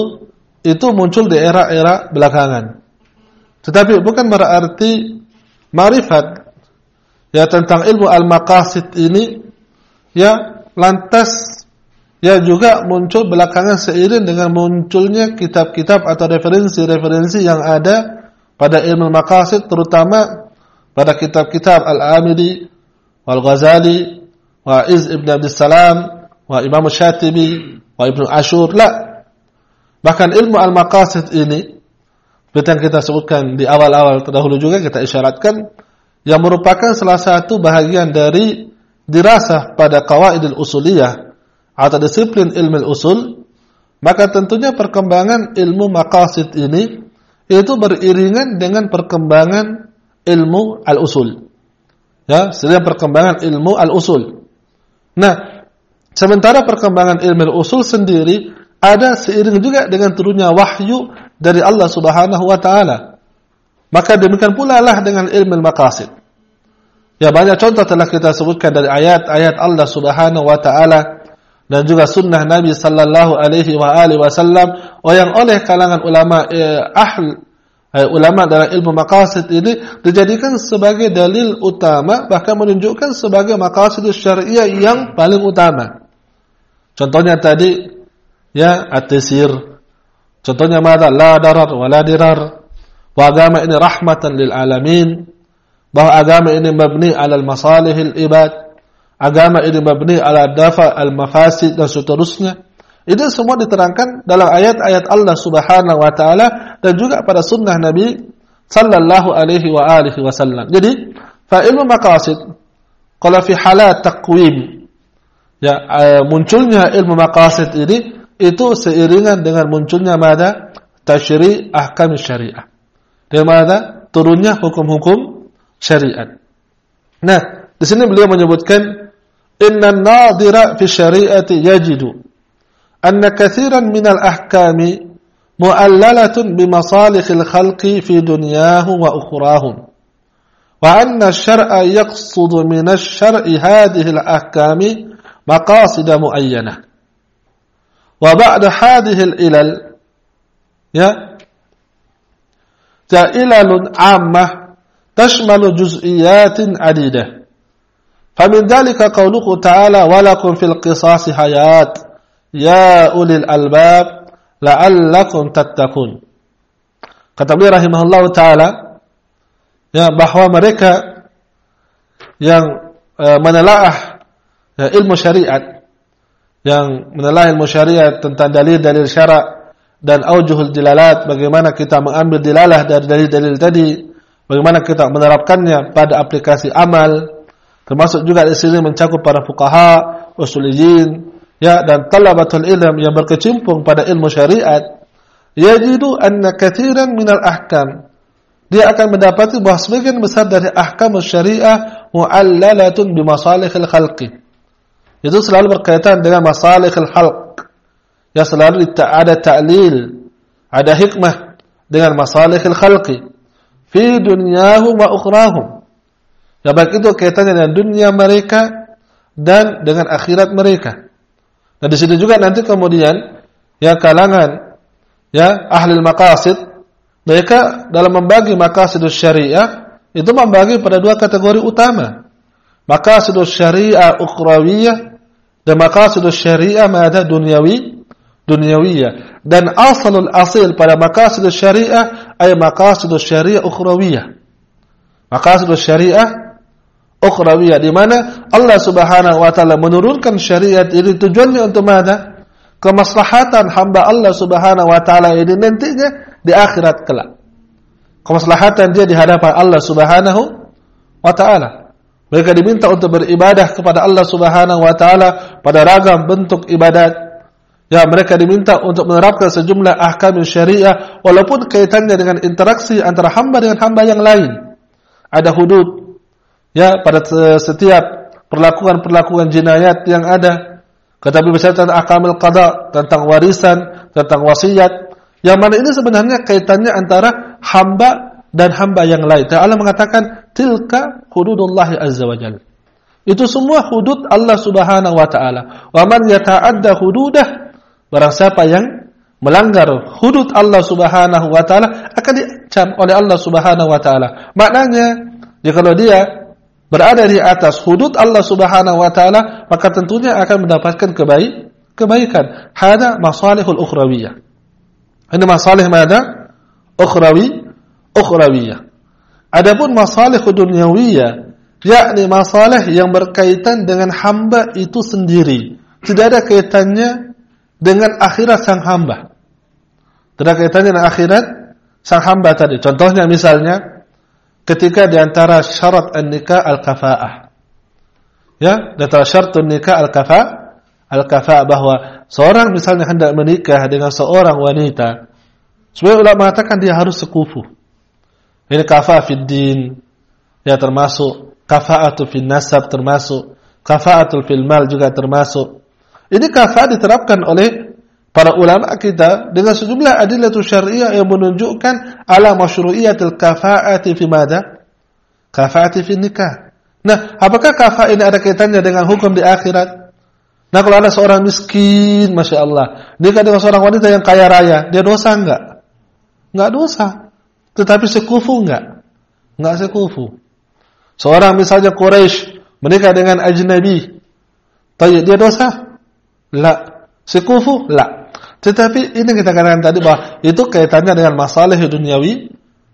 itu muncul di era-era belakangan. Tetapi bukan berarti marifat ya tentang ilmu al-maqasid ini ya lantas ya juga muncul belakangan seiring dengan munculnya kitab-kitab atau referensi-referensi yang ada pada ilmu maqasid terutama pada kitab-kitab Al-Amidi, Wal-Ghazali, wa Iz Ibn Abdul Salam, wa Imam Syatibi, wa Ibn Ashur. La. Bahkan ilmu al-maqasid ini, seperti yang kita sebutkan di awal-awal terdahulu juga kita isyaratkan, yang merupakan salah satu bahagian dari dirasah pada kawaidil usuliyah atau disiplin ilmu usul, maka tentunya perkembangan ilmu maqasid ini itu beriringan dengan perkembangan ilmu al-usul. Ya, sedang perkembangan ilmu al-usul. Nah, sementara perkembangan ilmu al-usul sendiri ada seiring juga dengan turunnya wahyu dari Allah Subhanahu wa taala. Maka demikian pula lah dengan ilmu al-maqasid. Ya banyak contoh telah kita sebutkan dari ayat-ayat Allah Subhanahu wa taala dan juga sunnah Nabi sallallahu alaihi wa alihi wasallam yang oleh kalangan ulama eh, ahl eh, ulama dalam ilmu maqasid ini dijadikan sebagai dalil utama bahkan menunjukkan sebagai maqasid syariah yang paling utama. Contohnya tadi ya at-tasir. Contohnya mana? La darar wa la dirar. Wa agama ini rahmatan lil alamin. Bahwa agama ini mabni ala al-masalihil ibad. Agama ini mabni ala dafa al-mafasid dan seterusnya. Itu semua diterangkan dalam ayat-ayat Allah Subhanahu wa taala dan juga pada sunnah Nabi sallallahu alaihi wa alihi wasallam. Jadi, fa ilmu maqasid kalau fi halat taqwim ya eh, munculnya ilmu maqasid ini itu seiringan dengan munculnya mada tasyri' ahkam syariah. Dengan mada turunnya hukum-hukum syariat. Nah, di sini beliau menyebutkan inna nadira fi syariati yajidu أن كثيرا من الأحكام مؤللة بمصالح الخلق في دنياه وأخراهم وأن الشرع يقصد من الشرع هذه الأحكام مقاصد معينة. وبعد هذه الإلل إلل عامة تشمل جزئيات عديدة. فمن ذلك قوله تعالى ولكم في القصاص حياة. Ya ulil albab la'allakum tattakun. Kata beliau rahimahullah taala, ya bahwa mereka yang uh, menelaah ya, ilmu syariat yang menelaah ilmu syariat tentang dalil-dalil syarak dan aujuhul dilalat bagaimana kita mengambil dilalah dari dalil-dalil tadi bagaimana kita menerapkannya pada aplikasi amal termasuk juga di sini mencakup para fuqaha usuliyin ya dan talabatul ilm yang berkecimpung pada ilmu syariat yajidu anna katsiran minal ahkam dia akan mendapati bahwa sebagian besar dari ahkam syariah mu'allalatun bimasalihil khalqi. Itu selalu berkaitan dengan masalihil khalq. Ya selalu ada ta'lil, ada hikmah dengan masalihil khalqi fi dunyahum wa ukhrahum. Ya baik itu kaitannya dengan dunia mereka dan dengan akhirat mereka. Nah di sini juga nanti kemudian ya kalangan ya ahli maqasid mereka dalam membagi maqasidus syariah itu membagi pada dua kategori utama. Maqasidus syariah ukhrawiyah dan maqasidus syariah mada dunyawi dunyawiyah. Dan asalul asil pada maqasidus syariah ay maqasidus syariah ukhrawiyah. Maqasidus syariah ukhrawiyah di mana Allah Subhanahu wa taala menurunkan syariat ini tujuannya untuk mana? Kemaslahatan hamba Allah Subhanahu wa taala ini nantinya di akhirat kelak. Kemaslahatan dia di hadapan Allah Subhanahu wa taala. Mereka diminta untuk beribadah kepada Allah Subhanahu wa taala pada ragam bentuk ibadat. Ya, mereka diminta untuk menerapkan sejumlah ahkam syariah walaupun kaitannya dengan interaksi antara hamba dengan hamba yang lain. Ada hudud ya pada setiap perlakuan-perlakuan jinayat yang ada. Tetapi bicara tentang ahkamul qada, tentang warisan, tentang wasiat, yang mana ini sebenarnya kaitannya antara hamba dan hamba yang lain. Allah mengatakan tilka hududullah azza wa jalla. Itu semua hudud Allah Subhanahu wa taala. Wa man yata'adda hududah barang siapa yang melanggar hudud Allah Subhanahu wa taala akan dicam oleh Allah Subhanahu wa taala. Maknanya jika kalau dia berada di atas hudud Allah Subhanahu wa taala maka tentunya akan mendapatkan kebaik kebaikan. Hada masalihul ukhrawiyah. Ini masalah mana? Ukhrawi, ukhrawiyah. Adapun masalah dunyawiyah, yakni masalah yang berkaitan dengan hamba itu sendiri. Tidak ada kaitannya dengan akhirat sang hamba. Tidak ada kaitannya dengan akhirat sang hamba tadi. Contohnya misalnya ketika di antara syarat an-nikah al-kafa'ah. Ya, di antara syarat nikah al-kafa'ah al-kafa bahwa seorang misalnya hendak menikah dengan seorang wanita, sebenarnya ulama mengatakan dia harus sekufu. Ini kafa fid din, ya termasuk kafa'atu fil nasab termasuk kafa'atul fil mal juga termasuk. Ini kafa diterapkan oleh para ulama kita dengan sejumlah adillatu syariah yang menunjukkan ala masyru'iyatil kafa'ati fi mada? Kafa'ati fi nikah. Nah, apakah kafa ini ada kaitannya dengan hukum di akhirat? Nah kalau ada seorang miskin, masya Allah, nikah dengan seorang wanita yang kaya raya, dia dosa enggak? Enggak dosa. Tetapi sekufu enggak? Enggak sekufu. Seorang misalnya Quraisy menikah dengan ajnabi, dia dosa? La. Sekufu? La. Tetapi ini kita katakan tadi bahwa itu kaitannya dengan masalah duniawi,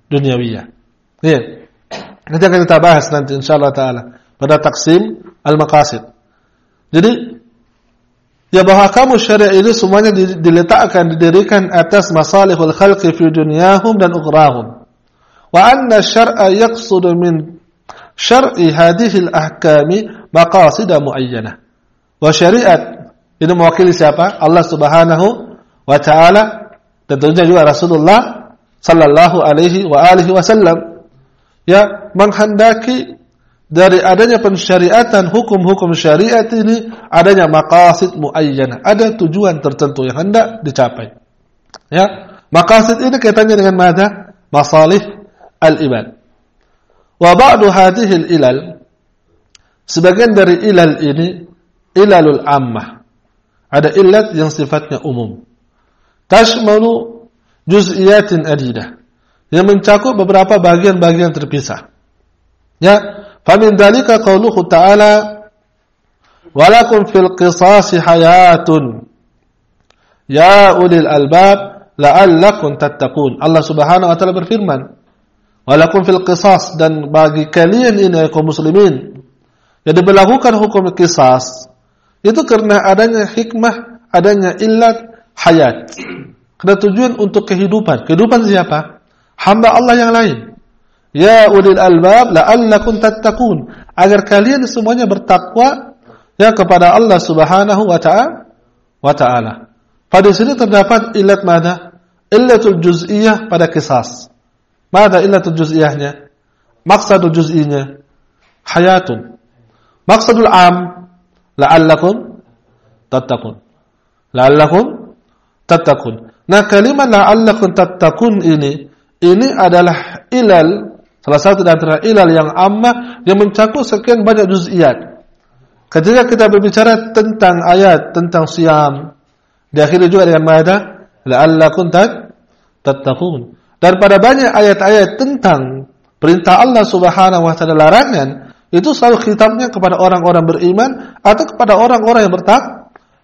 duniawiyah. Ya. Nanti akan kita bahas nanti insyaallah taala pada taksim al-maqasid. Jadi ya bahwa kamu syariat ini semuanya diletakkan didirikan atas masalihul khalqi fi dunyahum dan ukhrahum wa anna syar'a yaqsudu min syar'i hadhihi al-ahkami maqasid muayyanah wa syariat ini mewakili siapa Allah Subhanahu wa taala tentunya juga Rasulullah sallallahu alaihi wa alihi wasallam ya menghendaki dari adanya pensyariatan hukum-hukum syariat ini adanya maqasid muayyanah, ada tujuan tertentu yang hendak dicapai. Ya, maqasid ini kaitannya dengan mana? Masalih al-ibad. Wa ba'du hadhihi al-ilal sebagian dari ilal ini ilalul ammah. Ada ilat yang sifatnya umum tashmalu juz'iyatin adidah yang mencakup beberapa bagian-bagian terpisah. Ya, famin dalika qauluhu ta'ala walakum fil qisasi hayatun ya ulil albab la'allakum tattaqun. Allah Subhanahu wa taala berfirman, walakum fil qisas dan bagi kalian ini kaum muslimin yang diberlakukan hukum qisas itu karena adanya hikmah, adanya ilat hayat. Karena tujuan untuk kehidupan. Kehidupan siapa? Hamba Allah yang lain. Ya ulil albab la'allakum tattaqun. Agar kalian semuanya bertakwa ya kepada Allah Subhanahu wa ta'ala wa ta'ala. Pada sini terdapat illat mana? Illatul juz'iyah pada kisas. Mana illatul juz'iyahnya? Maksadul juz'inya hayatun. Maksadul am la'allakum tattaqun. La'allakum tattaqun. Nah, kalimat la'allakum tattaqun ini ini adalah ilal salah satu dari antara ilal yang ammah yang mencakup sekian banyak juz'iyat. Ketika kita berbicara tentang ayat tentang siam, diakhiri juga dengan mana? La'allakum tattaqun. Dan pada banyak ayat-ayat tentang perintah Allah Subhanahu wa taala larangan, itu selalu khitabnya kepada orang-orang beriman atau kepada orang-orang yang bertak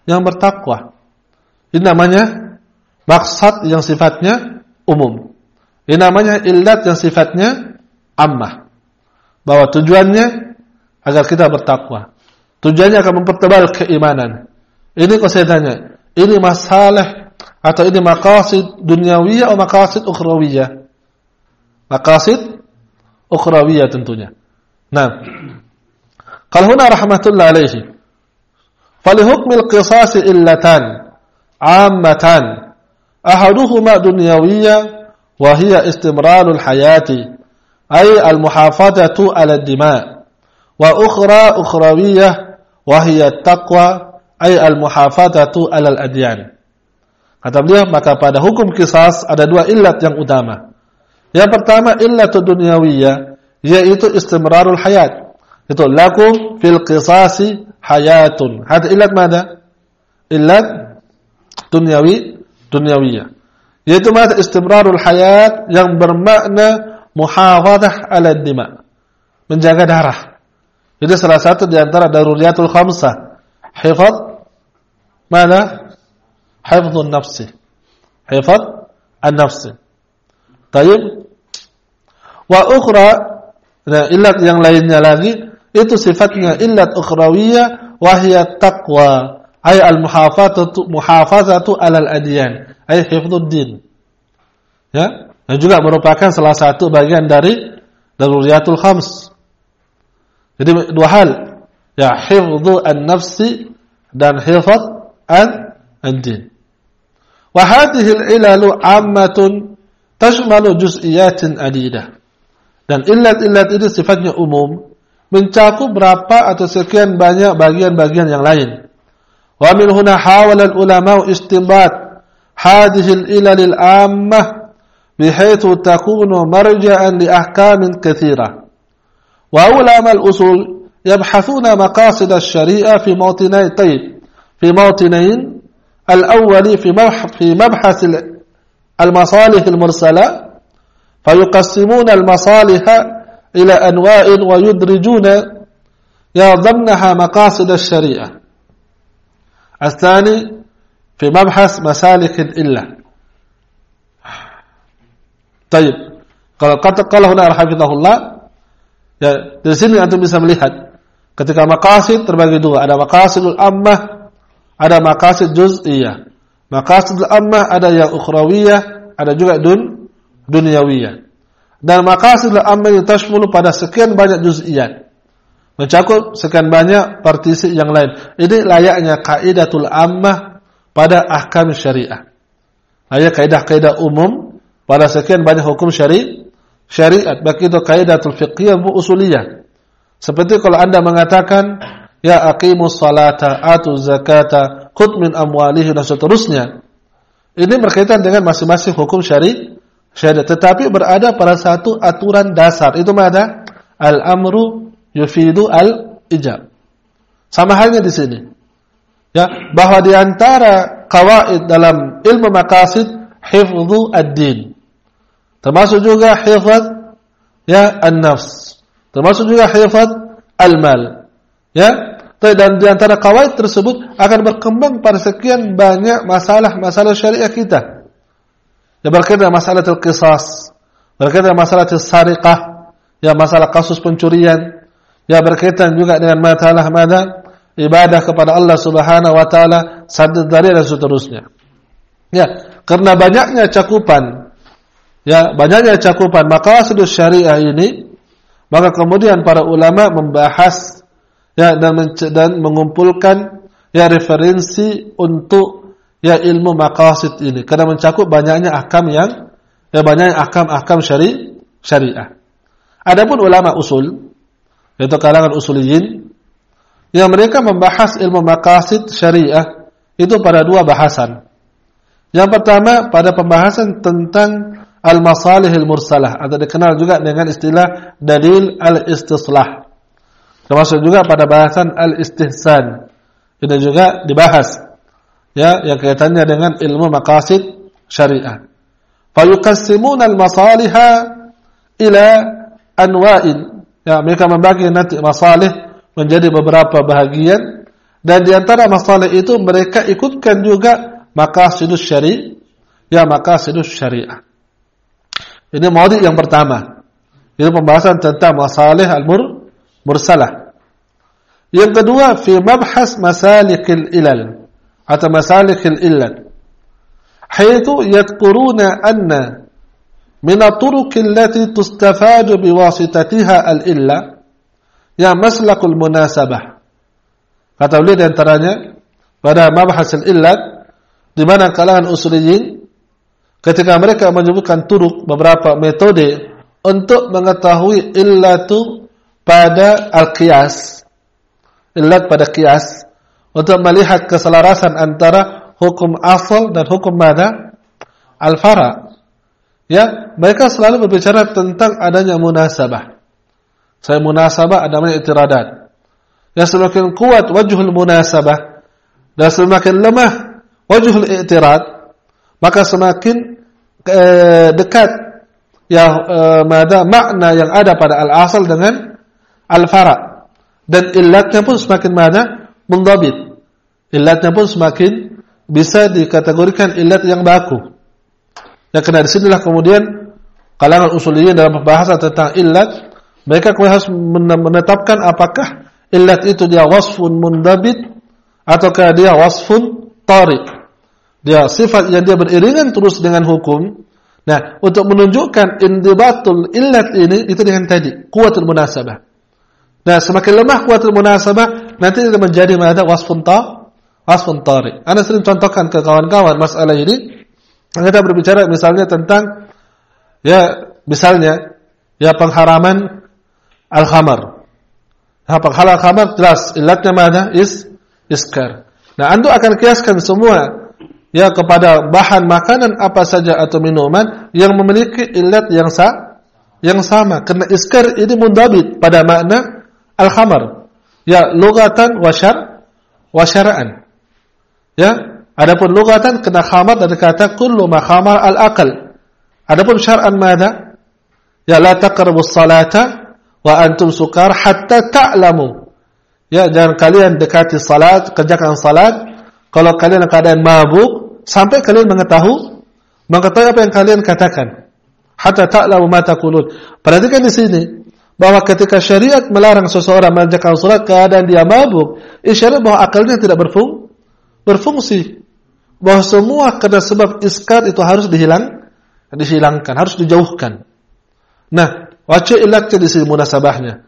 yang bertakwa. Ini namanya maksad yang sifatnya umum. Ini namanya illat yang sifatnya ammah. Bahwa tujuannya agar kita bertakwa. Tujuannya akan mempertebal keimanan. Ini tanya, ini masalah atau ini maqasid duniawiyah atau maqasid ukhrawiyah? Maqasid ukhrawiyah tentunya. Nah, kalau huna rahmatullah alaihi. Falihukmil qisasi illatan ammatan أحدهما دنيوية وهي استمرار الحياة أي المحافظة على الدماء وأخرى أخروية وهي التقوى أي المحافظة على الأديان Kata beliau, maka pada hukum kisas ada dua illat yang utama. Yang pertama illat dunyawiyah, yaitu istimrarul hayat. Itu lakum fil qisasi hayatun. Hada illat mana? Illat dunyawi dunyawiyah. Yaitu mata istimrarul hayat yang bermakna muhafadah ala dima. Menjaga darah. Itu salah satu di antara daruriyatul khamsah. Hifad mana? Hifdhun nafsi. Hifad an-nafsi. Tayyib. Wa ukhra nah illat yang lainnya lagi itu sifatnya illat ukhrawiyah wahya taqwa ay al muhafazatu alal adyan ay hifdzuddin ya? Dan juga merupakan salah satu bagian dari daruriyatul khams. Jadi dua hal. Ya hifdzu an-nafsi dan hifdz an-din wa hadhihi al-ilalu ammatun tashmalu juz'iyatin adidah. Dan illat-illat itu sifatnya umum mencakup berapa atau sekian banyak bagian-bagian yang lain ومن هنا حاول العلماء استنباط هذه العلل العامة بحيث تكون مرجعا لأحكام كثيرة. وعلماء الأصول يبحثون مقاصد الشريعة في موطنين طيب في موطنين. الأول في في مبحث المصالح المرسلة. فيقسمون المصالح إلى أنواع ويدرجون يا ضمنها مقاصد الشريعة. الثاني في مبحث مسالك الإلة طيب kalau kata kalau huna rahimahullah ya dari sini antum bisa melihat ketika maqasid terbagi dua ada maqasidul ammah ada maqasid juz'iyah maqasidul ammah ada yang ukhrawiyah ada juga dun dunyawiyah dan maqasidul ammah itu tashmulu pada sekian banyak juz'iyat mencakup sekian banyak partisi yang lain. Ini layaknya kaidatul ammah pada ahkam syariah. Layak kaidah-kaidah umum pada sekian banyak hukum syari syariat. Baik itu kaidatul fiqhiyah maupun usuliyah. Seperti kalau Anda mengatakan ya aqimus salata, atu zakata, khud min amwalihi dan seterusnya. Ini berkaitan dengan masing-masing hukum syari syariat, tetapi berada pada satu aturan dasar. Itu mana? Al-amru yufidu al-ijab. Sama halnya di sini. Ya, bahwa di antara kawaid dalam ilmu maqasid hifdzu ad-din. Termasuk juga hifdz ya an-nafs. Termasuk juga hifdz al-mal. Ya, dan di antara kawaid tersebut akan berkembang pada sekian banyak masalah-masalah syariah kita. Ya berkaitan masalah al-qisas, berkaitan masalah sariqah, ya masalah kasus pencurian, ya berkaitan juga dengan masalah mana ibadah kepada Allah Subhanahu wa taala, sadar dari dan seterusnya. Ya, karena banyaknya cakupan ya banyaknya cakupan maqasid syariah ini maka kemudian para ulama membahas ya dan dan mengumpulkan ya referensi untuk ya ilmu maqasid ini karena mencakup banyaknya ahkam yang ya banyaknya ahkam-ahkam syari syariah. Adapun ulama usul yaitu kalangan usuliyin yang mereka membahas ilmu maqasid syariah itu pada dua bahasan. Yang pertama pada pembahasan tentang al-masalihil mursalah atau dikenal juga dengan istilah dalil al-istislah. Termasuk juga pada bahasan al-istihsan. Ini juga dibahas ya yang kaitannya dengan ilmu maqasid syariah. Fayuqassimuna al-masaliha ila anwa'in. Ya, mereka membagi nanti masalih menjadi beberapa bahagian dan di antara masalah itu mereka ikutkan juga maqasidus syari ya maqasidus syariah. Ini modi yang pertama. Itu pembahasan tentang masalah al-mur mursalah. Yang kedua fi mabhas masalikil ilal atau masalikil ilal. Haythu yadhkuruna anna min at-turuq allati tustafadu biwasitatiha al-illa ya maslakul munasabah. Kata beliau di antaranya pada mabhas al-illat di mana kalangan usuliyin ketika mereka menyebutkan turuk beberapa metode untuk mengetahui illatu pada al-qiyas. Illat pada qiyas. Untuk melihat keselarasan antara hukum asal dan hukum mana al-fara ya mereka selalu berbicara tentang adanya munasabah. Saya munasabah ada namanya itiradat ya semakin kuat wajhul munasabah dan semakin lemah wajhul i'tirad maka semakin eh, dekat yang eh, mada makna yang ada pada al-asal dengan al-fara. Dan illatnya pun semakin mana? Mendabit illatnya pun semakin bisa dikategorikan illat yang baku ya karena di sinilah kemudian kalangan usuliyyin dalam pembahasan tentang illat mereka kemudian harus menetapkan apakah illat itu dia wasfun mundabit ataukah dia wasfun tarik dia sifat yang dia beriringan terus dengan hukum. Nah, untuk menunjukkan indibatul illat ini itu dengan tadi kuatul munasabah. Nah, semakin lemah kuatul munasabah nanti itu menjadi mana wasfun ta wasfun tari. Anda sering contohkan ke kawan-kawan masalah ini. Kita berbicara misalnya tentang ya misalnya ya pengharaman al-khamar. Nah, pengharaman al-khamar jelas illatnya mana is iskar. Nah, anda akan kiaskan semua ya kepada bahan makanan apa saja atau minuman yang memiliki ilat yang sa yang sama karena iskar ini mundabit pada makna al-khamar ya lugatan wa syar wa syara'an ya adapun lugatan kena khamar dari kata kullu ma khamar al-aqal adapun syar'an mana ya la taqrabus salata wa antum sukar hatta ta'lamu ya jangan kalian dekati salat kerjakan salat kalau kalian keadaan mabuk sampai kalian mengetahui mengetahui apa yang kalian katakan. Hatta ta'lamu ma taqulun. Perhatikan di sini bahwa ketika syariat melarang seseorang mengerjakan salat keadaan dia mabuk, isyarat bahwa akalnya tidak berfung berfungsi. Bahwa semua karena sebab iskar itu harus dihilang, dihilangkan, harus dijauhkan. Nah, wajah ilatnya di sini munasabahnya.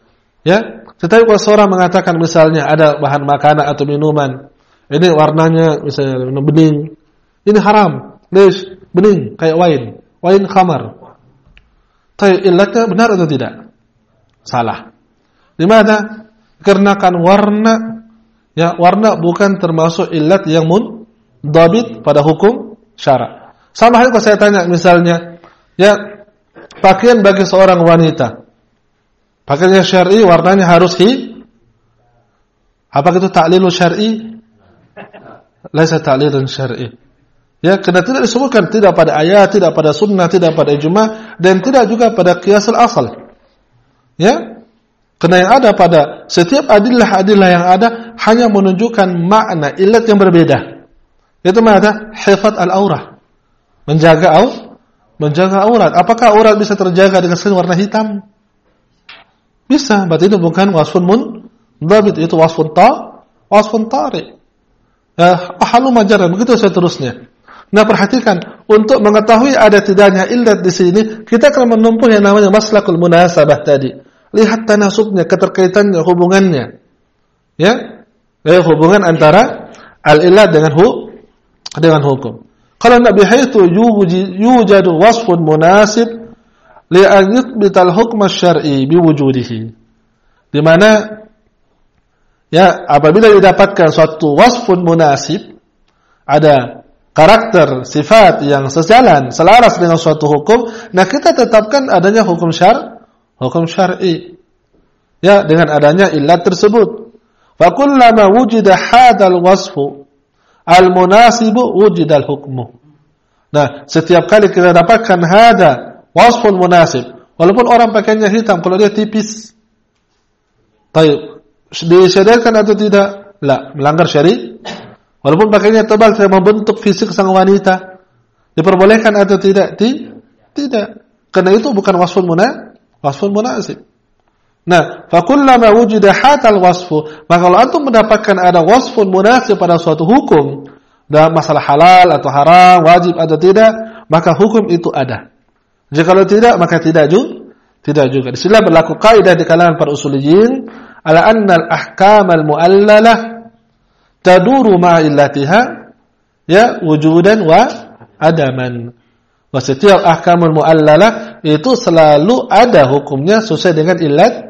Ya, tetapi kalau seorang mengatakan misalnya ada bahan makanan atau minuman, ini warnanya misalnya bening, ini haram. Lesh, bening kayak wine. Wine khamar. Tapi illatnya benar atau tidak? Salah. Di mana? Karena kan warna ya warna bukan termasuk illat yang mun dabit pada hukum syarak. Sama halnya kalau saya tanya misalnya, ya pakaian bagi seorang wanita. Pakaiannya syar'i warnanya harus hi Apakah itu ta'lilu syar'i? Laisa ta'lilun syar'i. Ya, karena tidak disebutkan tidak pada ayat, tidak pada sunnah, tidak pada ijma dan tidak juga pada qiyas asal. Ya. Karena yang ada pada setiap adillah-adillah yang ada hanya menunjukkan makna ilat yang berbeda. Itu mana? Hifat al-aurah. Menjaga au menjaga aurat. Apakah aurat bisa terjaga dengan skin warna hitam? Bisa, berarti itu bukan wasfun mun dhabit, itu wasfun ta, wasfun tari. Ya, halu majaran, begitu seterusnya. Nah perhatikan, untuk mengetahui ada tidaknya illat di sini, kita akan menempuh yang namanya maslakul munasabah tadi. Lihat tanasubnya, keterkaitannya, hubungannya. Ya, eh, hubungan antara al-illat dengan hu dengan hukum. Kalau Nabi itu yujadu wasfun munasib li an yuthbital hukm syar'i biwujudihi. Di mana ya apabila didapatkan suatu wasfun munasib ada karakter sifat yang sejalan selaras dengan suatu hukum nah kita tetapkan adanya hukum syar hukum syar'i ya dengan adanya illat tersebut fa kullama wujida hadzal wasfu al munasibu wujida al hukmu nah setiap kali kita dapatkan hada wasful munasib walaupun orang pakainya hitam kalau dia tipis Taib. Disyariatkan atau tidak? La, melanggar syari Walaupun pakainya tebal saya membentuk fisik sang wanita. Diperbolehkan atau tidak? Ti? Tidak. Karena itu bukan wasfun muna, wasfun munasib. Nah, fakullama wujida hatal wasfu, maka kalau antum mendapatkan ada wasfun munasib pada suatu hukum dalam masalah halal atau haram, wajib atau tidak, maka hukum itu ada. Jika kalau tidak, maka tidak juga. Tidak juga. Di sinilah berlaku kaidah di kalangan para usuliyin ala anna al-ahkam al-mu'allalah taduru ma'illatiha ya wujudan wa adaman. Wa setiap ahkamul muallalah itu selalu ada hukumnya sesuai dengan illat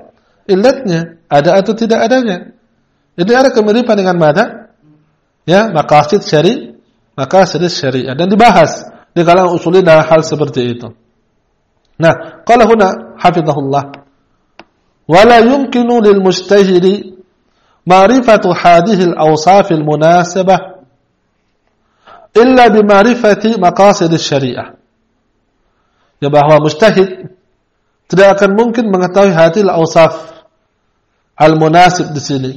illatnya, ada atau tidak adanya. Jadi ada kemiripan dengan mana? Ya, maqasid syari, maqasid syariah dan dibahas di kalangan usulin dalam hal seperti itu. Nah, qala huna hafizahullah wala yumkinu lil mujtahidi معرفة هذه الأوصاف المناسبة إلا بمعرفة مقاصد الsyariah ya bahwa mujtahid tidak akan mungkin mengetahui hadil awsaf al-munasib di sini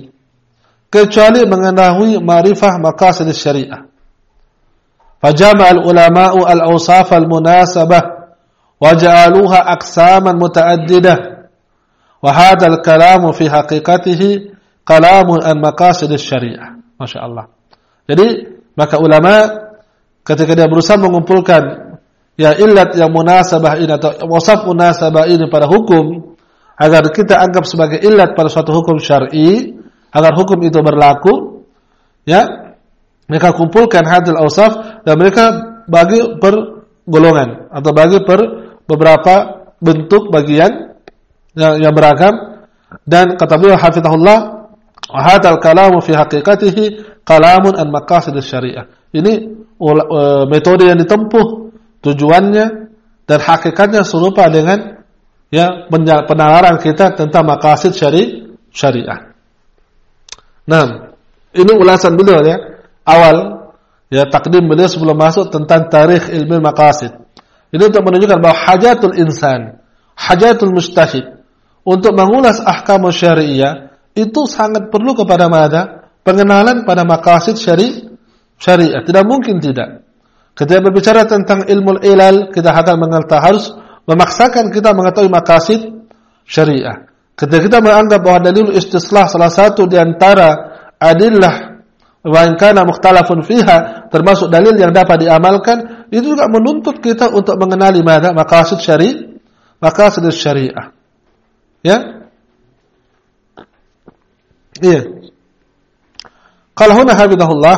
kecuali mengetahui ma'rifah maqasid syariah. Fajama al-ulama'u al-awsaf al-munasabah wa ja'aluha aqsaman mutaaddidah. Wa hadha al-kalamu fi haqiqatihi kalamu an maqasid syariah. Masya Allah. Jadi maka ulama ketika dia berusaha mengumpulkan ya illat yang munasabah ini atau wasaf munasabah ini pada hukum agar kita anggap sebagai illat pada suatu hukum syar'i agar hukum itu berlaku ya mereka kumpulkan hadil awsaf dan mereka bagi per golongan atau bagi per beberapa bentuk bagian yang, yang beragam dan kata beliau hafizahullah Hadal kalamu fi haqiqatihi kalamun an maqasid syariah. Ini uh, metode yang ditempuh, tujuannya dan hakikatnya serupa dengan ya penalaran kita tentang maqasid syari syariah. Nah, ini ulasan beliau ya. Awal ya takdim beliau sebelum masuk tentang tarikh ilmu maqasid. Ini untuk menunjukkan bahwa hajatul insan, hajatul mustahid untuk mengulas ahkam syariah itu sangat perlu kepada mana? Pengenalan pada makasid syari syariah. Tidak mungkin tidak. Ketika berbicara tentang ilmu ilal, kita akan mengerti harus memaksakan kita mengetahui makasid syariah. Ketika kita menganggap bahwa dalil istislah salah satu di antara adillah wa kana mukhtalafun fiha termasuk dalil yang dapat diamalkan itu juga menuntut kita untuk mengenali mana makasid syari makasid syariah ya Iya. Qala huna hafidahullah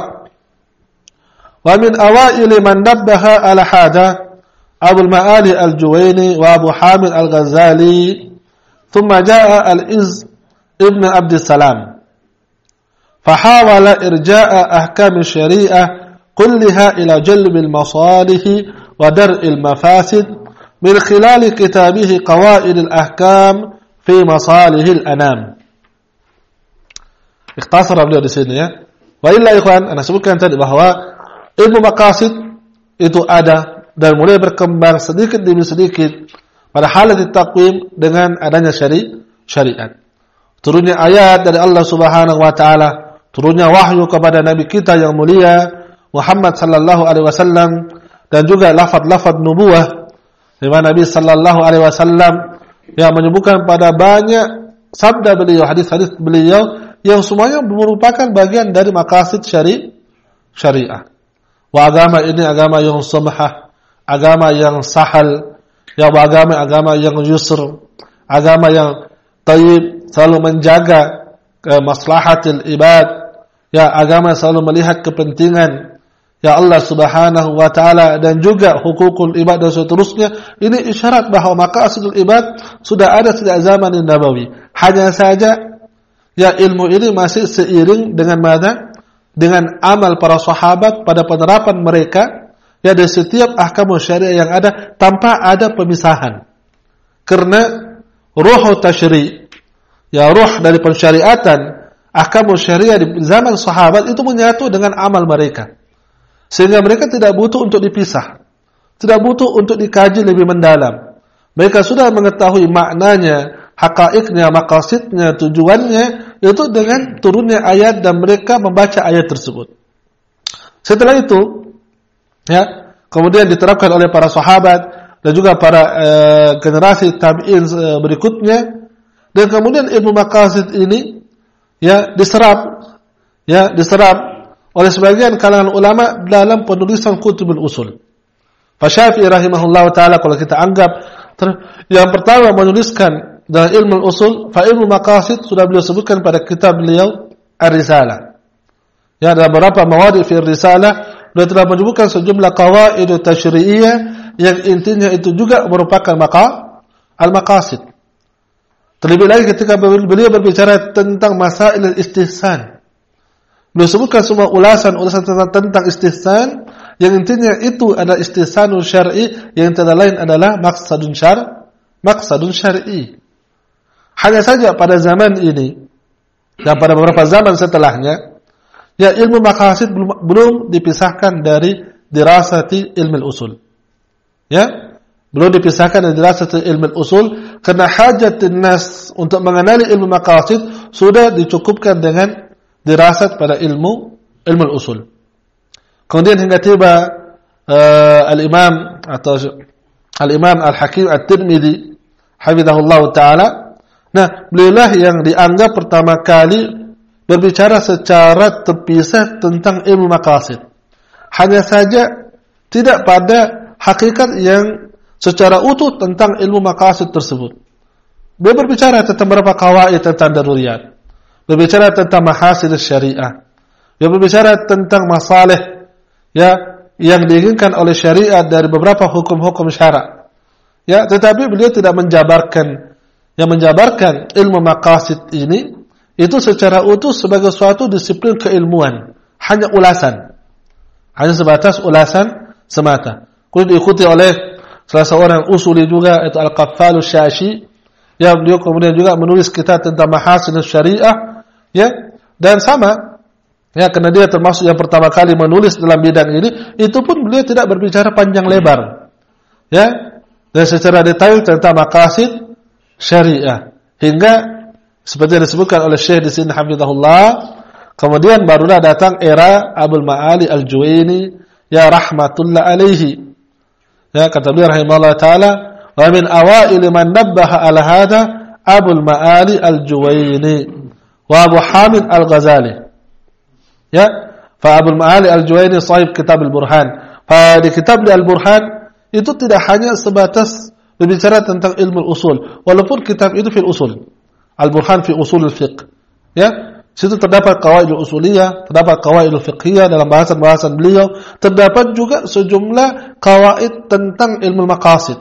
wa min awail man nabbaha ala hada أبو المآلي الجويني وأبو حامد الغزالي ثم جاء الإز ابن عبد السلام. فحاول إرجاء أحكام الشريعة كلها إلى جلب المصالح ودرء المفاسد من خلال كتابه قوائد الأحكام في مصالح الأنام. اختصر أبو الرسيني وإلا إخوان أنا سبك أن تدبه ابن مقاصد itu أدى dan mulai berkembang sedikit demi sedikit pada halat takwim dengan adanya syari syariat. Turunnya ayat dari Allah Subhanahu wa taala, turunnya wahyu kepada nabi kita yang mulia Muhammad sallallahu alaihi wasallam dan juga lafaz-lafaz nubuah di mana Nabi sallallahu alaihi wasallam yang menyebutkan pada banyak sabda beliau, hadis-hadis beliau yang semuanya merupakan bagian dari makasid syari syariah. Wa agama ini agama yang samhah, agama yang sahal, ya agama agama yang yusr, agama yang tayyib, selalu menjaga ke maslahatil ibad, ya agama selalu melihat kepentingan. Ya Allah Subhanahu wa taala dan juga hukukul ibad dan seterusnya. Ini isyarat bahwa maka aslul ibad sudah ada sejak zaman Nabawi. Hanya saja ya ilmu ini masih seiring dengan mana? Dengan amal para sahabat pada penerapan mereka ya di setiap ahkam syariah yang ada tanpa ada pemisahan karena ruh tasyri ya ruh dari pensyariatan ahkam syariah di zaman sahabat itu menyatu dengan amal mereka sehingga mereka tidak butuh untuk dipisah. Tidak butuh untuk dikaji lebih mendalam. Mereka sudah mengetahui maknanya, hakaiknya, makasidnya, tujuannya, itu dengan turunnya ayat dan mereka membaca ayat tersebut. Setelah itu, ya, kemudian diterapkan oleh para sahabat dan juga para e, generasi tabi'in e, berikutnya dan kemudian ilmu makasid ini ya diserap ya diserap oleh sebagian kalangan ulama dalam penulisan kutubul usul. Pak Syafi'i rahimahullah taala kalau kita anggap yang pertama menuliskan dalam ilmu usul, fa ilmu maqasid sudah beliau sebutkan pada kitab beliau Ar-Risalah. Ya dalam beberapa mawadi fi Risalah beliau telah menyebutkan sejumlah qawaid tasyri'iyah yang intinya itu juga merupakan maka al-maqasid. Terlebih lagi ketika beliau berbicara tentang masail istihsan Beliau sebutkan semua ulasan-ulasan tentang, istihsan yang intinya itu adalah istihsanul syar'i yang tidak lain adalah maksadun syar maksadun syar'i. Hanya saja pada zaman ini dan pada beberapa zaman setelahnya ya ilmu maqasid belum, belum dipisahkan dari dirasati ilmu usul. Ya, belum dipisahkan dari dirasati ilmu usul karena hajat nas untuk mengenali ilmu maqasid sudah dicukupkan dengan dirasat pada ilmu ilmu usul. Kemudian hingga tiba uh, al-Imam atau al-Imam Al-Hakim At-Tirmidzi hafizahullah taala. Nah, beliaulah yang dianggap pertama kali berbicara secara terpisah tentang ilmu maqasid. Hanya saja tidak pada hakikat yang secara utuh tentang ilmu maqasid tersebut. Dia berbicara tentang beberapa kawaid tentang daruriyat berbicara tentang mahasil syariah. Dia berbicara tentang masalah ya yang diinginkan oleh syariat dari beberapa hukum-hukum syarak. Ya, tetapi beliau tidak menjabarkan yang menjabarkan ilmu maqasid ini itu secara utuh sebagai suatu disiplin keilmuan, hanya ulasan. Hanya sebatas ulasan semata. Kemudian diikuti oleh salah seorang usuli juga itu Al-Qaffal Syashi yang beliau kemudian juga menulis kitab tentang mahasin syariah Ya, dan sama ya karena dia termasuk yang pertama kali menulis dalam bidang ini, itu pun beliau tidak berbicara panjang lebar. Ya, dan secara detail tentang maqasid syariah hingga seperti yang disebutkan oleh Syekh di sini hafizahullah kemudian barulah datang era Abdul Ma'ali Al-Juwaini ya rahmatullah alaihi ya kata beliau rahimahullah taala wa min awail man nabbaha ala hadha Abdul Ma'ali Al-Juwaini wa Abu Hamid Al-Ghazali. Ya, fa Abu Ma'ali Al-Juwaini sahib kitab Al-Burhan. Fa di kitab Al-Burhan itu tidak hanya sebatas berbicara tentang ilmu usul, walaupun kitab itu fil usul. Al-Burhan fi usul al-fiqh. Ya, situ terdapat kawaid usuliyah, terdapat kawaid fiqhiyah dalam bahasan-bahasan beliau, terdapat juga sejumlah kawaid tentang ilmu maqasid.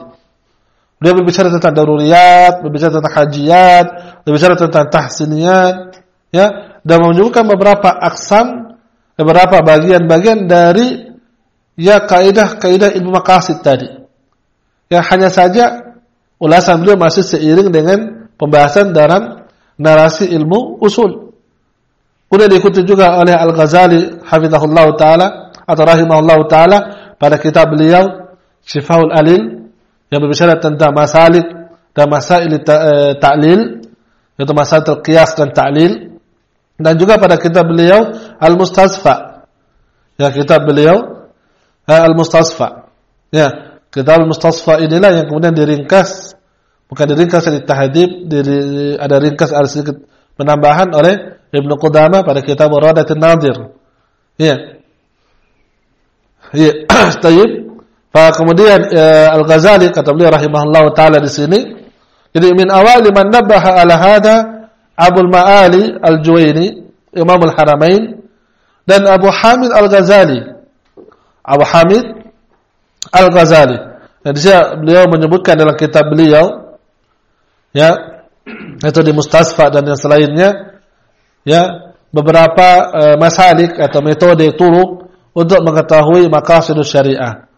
Dia berbicara tentang daruriyat, berbicara tentang hajiat, berbicara tentang tahsiniyat, ya dan menunjukkan beberapa aksam beberapa bagian-bagian dari ya kaidah-kaidah ilmu maqasid tadi. Ya hanya saja ulasan beliau masih seiring dengan pembahasan dalam narasi ilmu usul. Kemudian diikuti juga oleh Al-Ghazali hafizahullah taala atau rahimahullah taala pada kitab beliau Syifaul Alil yang berbicara tentang masalik dan masail eh, ta'lil yaitu masalah qiyas dan ta'lil dan juga pada kitab beliau Al-Mustasfa. Ya, kitab beliau eh, Al-Mustasfa. Ya. Kitab Mustasfa inilah yang kemudian diringkas bukan diringkas di tahdib, diri, ada ringkas ada sedikit penambahan oleh Ibnu Qudamah pada kitab Radatul Nadir. Iya. Iya, [clears throat] tayyib. Fa kemudian uh, Al-Ghazali kata beliau rahimahullah taala di sini, jadi min awal man nabaha ala hada Abu Ma'ali Al-Juwaini, Imam Al-Haramain dan Abu Hamid Al-Ghazali. Abu Hamid Al-Ghazali. Jadi saya beliau menyebutkan dalam kitab beliau ya. Itu di Mustasfa dan yang selainnya. Ya. Beberapa uh, masalik atau metode turuk untuk mengetahui maqasidus syariah.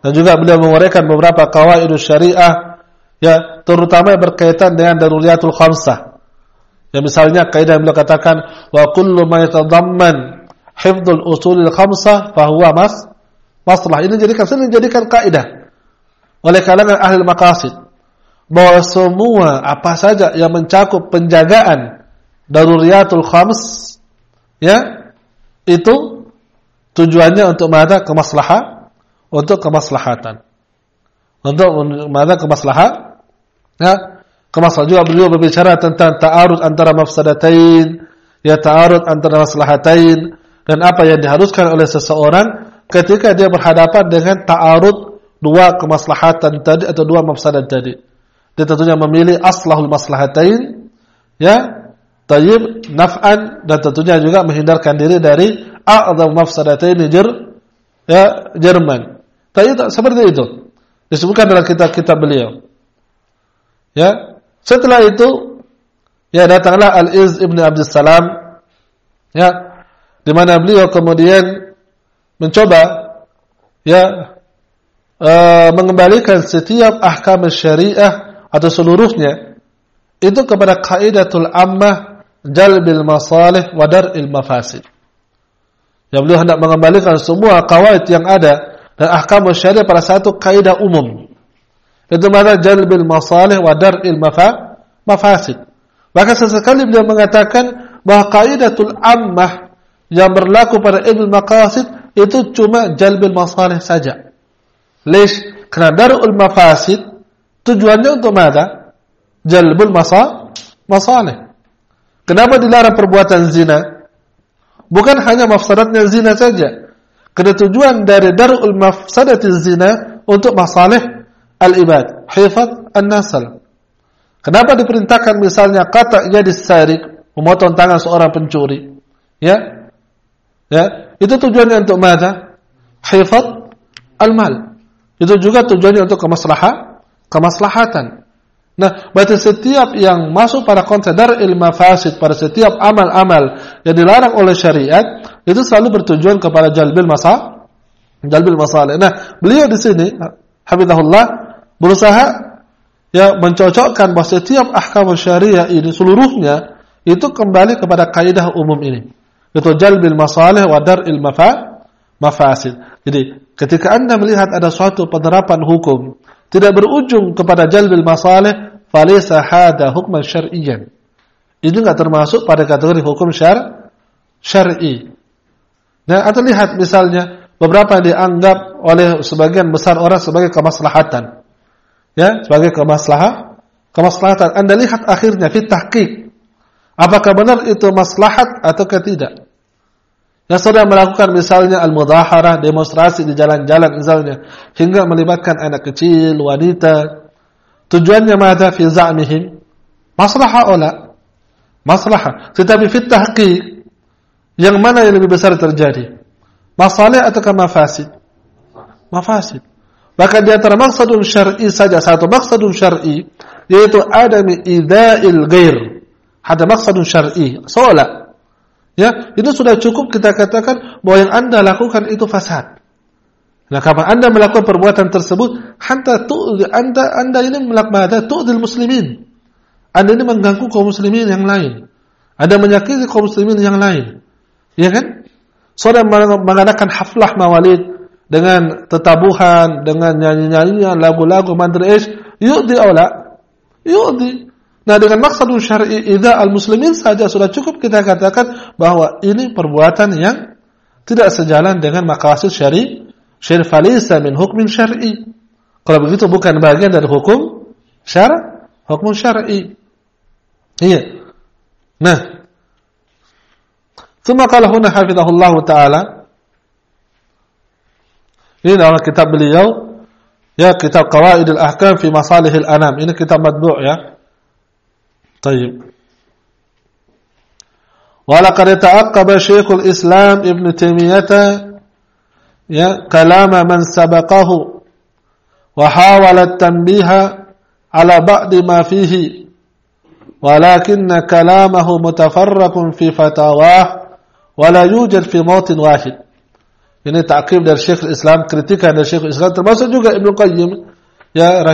Dan juga beliau menguraikan beberapa qawaidus syariah ya terutama berkaitan dengan daruriyatul khamsah. Ya misalnya kaidah beliau katakan wa kullu ma yatadamman hifdzul usulil khamsah fa huwa mas masalah Ini jadikan sering dijadikan kaidah oleh kalangan ahli maqasid bahwa semua apa saja yang mencakup penjagaan daruriyatul khams ya itu tujuannya untuk mana? Kemaslahan untuk kemaslahatan. Untuk mana? Kemaslahan ya. Kemaslahan juga beliau berbicara tentang ta'arud antara mafsadatain ya ta'arud antara maslahatain dan apa yang diharuskan oleh seseorang ketika dia berhadapan dengan ta'arud dua kemaslahatan tadi atau dua mafsadat tadi. Dia tentunya memilih aslahul maslahatain ya, tayyib naf'an dan tentunya juga menghindarkan diri dari a'dzam mafsadatain jer ya Jerman. Tapi seperti itu. Disebutkan dalam kitab-kitab beliau. Ya. Setelah itu ya datanglah Al-Iz Ibn Abdus Salam ya di mana beliau kemudian mencoba ya uh, mengembalikan setiap ahkam syariah atau seluruhnya itu kepada kaidatul ammah jalbil masalih wa dar'il mafasid. Ya beliau hendak mengembalikan semua kawaid yang ada dan ahkam syariah pada satu kaidah umum. Itu mana jalbil masalih wa dar'il mafa mafasid. Maka sesekali beliau mengatakan bahwa kaidatul ammah yang berlaku pada ilmu maqasid itu cuma jalbil masalih saja. Lish? Karena darul mafasid tujuannya untuk mana? Jalbul masa masalih. Kenapa dilarang perbuatan zina? Bukan hanya mafsadatnya zina saja. Karena tujuan dari darul mafsadati zina untuk masalih al-ibad, hifat an-nasal. Kenapa diperintahkan misalnya kata jadi sarik, memotong tangan seorang pencuri? Ya, Ya, itu tujuannya untuk mana? Hifat al-mal. Itu juga tujuannya untuk kemaslahan, kemaslahatan. Nah, berarti setiap yang masuk pada konsep dari ilmu fasid pada setiap amal-amal yang dilarang oleh syariat itu selalu bertujuan kepada jalbil masa jalbil masalah. Nah, beliau di sini Habibullah berusaha ya mencocokkan bahwa setiap ahkam syariah ini seluruhnya itu kembali kepada kaidah umum ini itu jalbil masalih wa dar'il mafa mafasid. Jadi ketika Anda melihat ada suatu penerapan hukum tidak berujung kepada jalbil masalih, falaysa hada hukman syar'iyyan. Itu enggak termasuk pada kategori hukum syar syar'i. Nah, atau lihat misalnya beberapa yang dianggap oleh sebagian besar orang sebagai kemaslahatan. Ya, sebagai kemaslahat, kemaslahatan. Anda lihat akhirnya fit tahqiq Apakah benar itu maslahat atau tidak? Yang sudah melakukan misalnya al-mudaharah, demonstrasi di jalan-jalan misalnya, hingga melibatkan anak kecil, wanita. Tujuannya mana fi za'mihim? Maslahah ola. Maslahah. Tetapi fit tahqiq, yang mana yang lebih besar terjadi? Masalah atau mafasid? Mafasid. Bahkan di antara maksadun syar'i saja satu maksadun syar'i yaitu adami ida'il ghair ada maksadun syar'i. Soalnya, ya, itu sudah cukup kita katakan bahwa yang Anda lakukan itu fasad. Nah, kapan Anda melakukan perbuatan tersebut, anda tu, Anda Anda ini melakukan tu'dil muslimin. Anda ini mengganggu kaum muslimin yang lain. Anda menyakiti kaum muslimin yang lain. Ya kan? Saudara mengadakan haflah mawalid dengan tetabuhan, dengan nyanyi-nyanyian, lagu-lagu mandris, yu'di awla. Yu'di. Nah dengan maksud syar'i idza al-muslimin saja sudah cukup kita katakan bahwa ini perbuatan yang tidak sejalan dengan maqasid syar'i syar'i falisa min hukmin syar'i. Kalau begitu bukan bagian dari hukum syara, hukum syar'i. Iya. Nah, ثم قال هنا حفظه الله تعالى ini dalam kitab beliau ya kitab Qawaidul Ahkam fi Masalihil Anam ini kitab madbu' ya طيب. ولقد تعقب شيخ الإسلام ابن تيمية كلام من سبقه وحاول التنبيه على بعض ما فيه ولكن كلامه متفرق في فتاواه ولا يوجد في موطن واحد. ini takib dari Syekh Islam kritikan dari Syekh Islam termasuk juga Ibnu Qayyim ya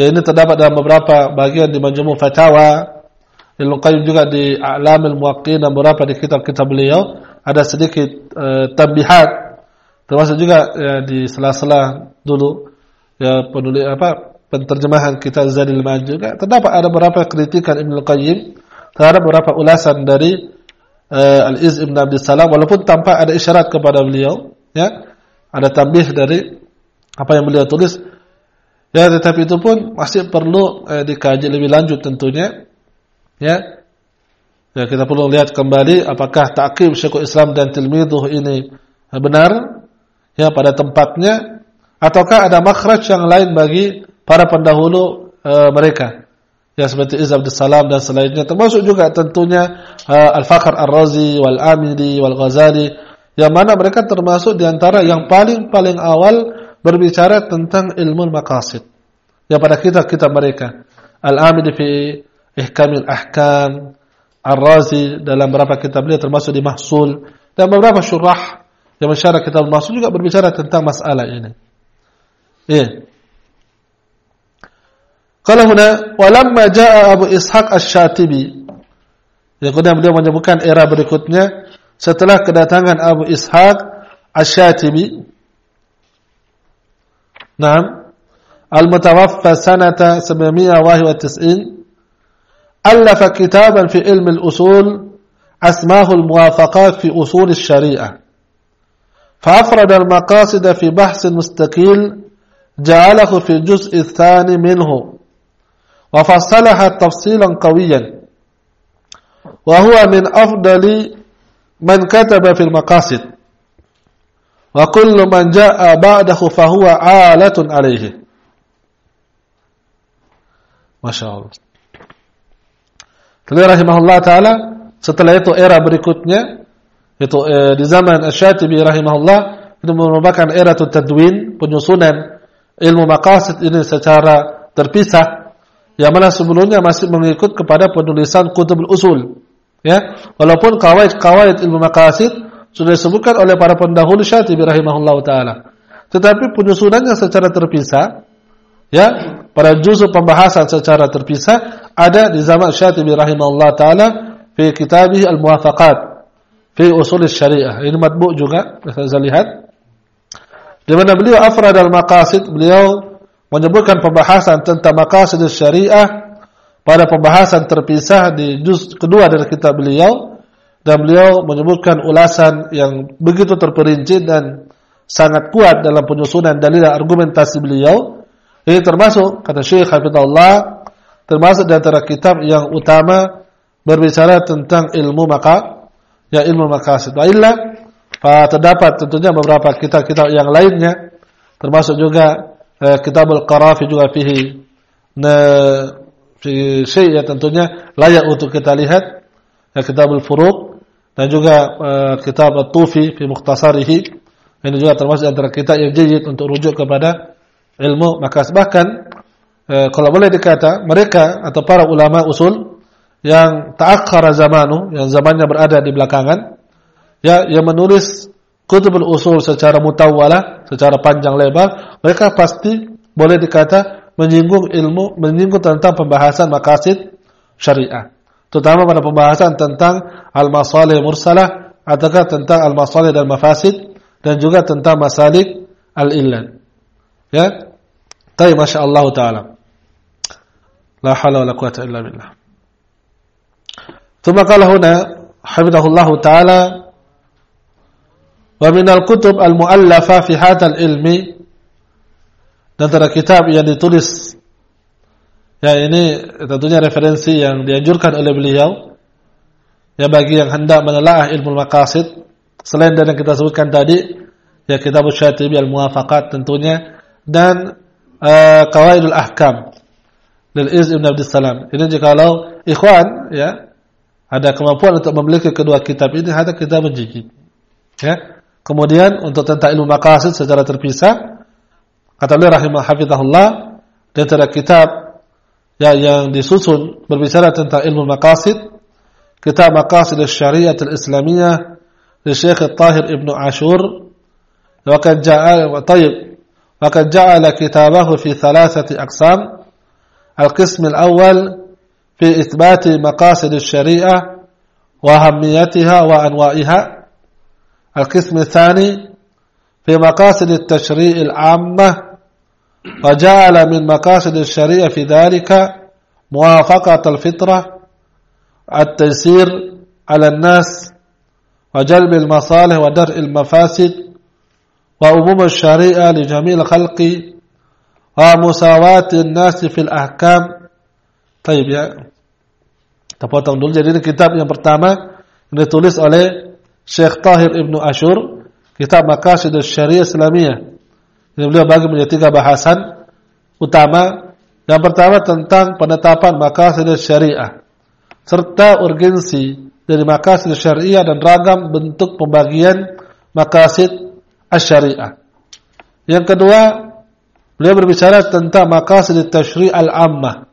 ya ini terdapat dalam beberapa bagian di Majmu' Fatawa. Ibnu Qayyim juga di A'lamul Muwaqqin dan beberapa di kitab-kitab beliau. Ada sedikit uh, tambihat. Termasuk juga ya, di sela-sela dulu ya penulis apa penterjemahan kitab Zadil Ma'ad juga. Terdapat ada beberapa kritikan Ibnu Qayyim terhadap beberapa ulasan dari uh, Al-Iz Ibn Abdul Salam. Walaupun tanpa ada isyarat kepada beliau ya. Ada tambih dari apa yang beliau tulis ya tetapi itu pun masih perlu uh, dikaji lebih lanjut tentunya Ya. Ya kita perlu lihat kembali apakah takib Syekhul Islam dan tilmiduh ini benar ya pada tempatnya ataukah ada makhraj yang lain bagi para pendahulu e, mereka. Ya seperti Iz Salam dan selainnya termasuk juga tentunya e, Al-Fakhr Ar-Razi wal Amidi wal Ghazali yang mana mereka termasuk di antara yang paling-paling awal berbicara tentang ilmu maqasid. Ya pada kitab-kitab mereka. Al-Amidi fi Ihkamil Ahkam, Ar-Razi dalam beberapa kitab beliau termasuk di Mahsul dan beberapa syurah yang mensyarah kitab Mahsul juga berbicara tentang masalah ini. Iya. Kalau huna walamma jaa Abu Ishaq Asy-Syatibi yang kemudian beliau menyebutkan era berikutnya setelah kedatangan Abu Ishaq Asy-Syatibi Naam Al-Mutawaffa sanata 791 ألف كتابا في علم الأصول أسماه الموافقات في أصول الشريعة. فأفرد المقاصد في بحث مستقيل جعله في الجزء الثاني منه. وفصلها تفصيلا قويا. وهو من أفضل من كتب في المقاصد. Wa kullu man jaa ba'dahu fa huwa 'alatun 'alayhi masyaallah Allah. Beliau rahimahullah taala setelah itu era berikutnya itu eh, di zaman Asy-Syatibi rahimahullah itu merupakan era tadwin, penyusunan ilmu maqasid ini secara terpisah yang mana sebelumnya masih mengikut kepada penulisan kutubul usul ya walaupun kawaid-kawaid ilmu maqasid sudah disebutkan oleh para pendahulu Syatibi rahimahullah taala tetapi penyusunannya secara terpisah ya pada juzuk pembahasan secara terpisah ada di zaman Syatibi rahimahullah taala fi kitabih al-muwafaqat fi usul syariah. Ini matbu' juga bisa lihat. Di mana beliau afrad al-maqasid, beliau menyebutkan pembahasan tentang maqasid syariah pada pembahasan terpisah di juz kedua dari kitab beliau dan beliau menyebutkan ulasan yang begitu terperinci dan sangat kuat dalam penyusunan dalil dan argumentasi beliau. Ini termasuk kata Syekh Hafizahullah termasuk di antara kitab yang utama berbicara tentang ilmu maka ya ilmu maqasid. Wa illa terdapat tentunya beberapa kitab-kitab yang lainnya termasuk juga eh, kitab al-Qarafi juga fihi na fi ya tentunya layak untuk kita lihat ya kitab al-Furuq dan juga eh, kitab at-Tufi fi mukhtasarihi. Ini juga termasuk antara kitab yang jayid untuk rujuk kepada ilmu. Maqasid bahkan Eh, kalau boleh dikata mereka atau para ulama usul yang ta'akhkhara zamanu yang zamannya berada di belakangan ya yang menulis kutubul usul secara mutawwalah secara panjang lebar mereka pasti boleh dikata menyinggung ilmu menyinggung tentang pembahasan makasid syariah terutama pada pembahasan tentang al-masalih mursalah ataukah tentang al-masalih dan mafasid dan juga tentang masalik al-illan ya Tapi Masya Allah Ta'ala لا حول ولا قوة إلا بالله ثم قال هنا حفظه الله تعالى ومن الكتب المؤلفة في هذا العلم dan antara kitab yang ditulis ya ini tentunya referensi yang dianjurkan oleh beliau. Ya bagi yang hendak menelaah ilmu maqasid selain dari yang kita sebutkan tadi ya kitab Syatibi al-Muwafaqat tentunya dan uh, Qawaidul Ahkam lil Iz Ibn Salam. Ini jikalau ikhwan ya ada kemampuan untuk memiliki kedua kitab ini ada kita menjijik ya kemudian untuk tentang ilmu maqasid secara terpisah Kata beliau rahimah hafizahullah di antara kitab yang disusun berbicara tentang ilmu maqasid, kitab Maqasid Syariat Al-Islamiyah di Syekh Tahir Ibn وقد جعل طيب وقد جعل كتابه في ثلاثة أقسام القسم الأول في إثبات مقاصد الشريعة وأهميتها وأنواعها القسم الثاني في مقاصد التشريع العامة وجعل من مقاصد الشريعة في ذلك موافقة الفطرة التيسير على الناس وجلب المصالح ودرء المفاسد وعموم الشريعة لجميع الخلق ومساواة الناس في الأحكام. طيب ya kita dulu jadi ini kitab yang pertama yang ditulis oleh Syekh Tahir Ibnu Ashur kitab Maqasid Syariah Islamiyah Ini beliau bagi menjadi tiga bahasan utama. Yang pertama tentang penetapan makasid syariah serta urgensi dari makasid syariah dan ragam bentuk pembagian makasid syariah. Yang kedua, beliau berbicara tentang makasid tashri' al-ammah.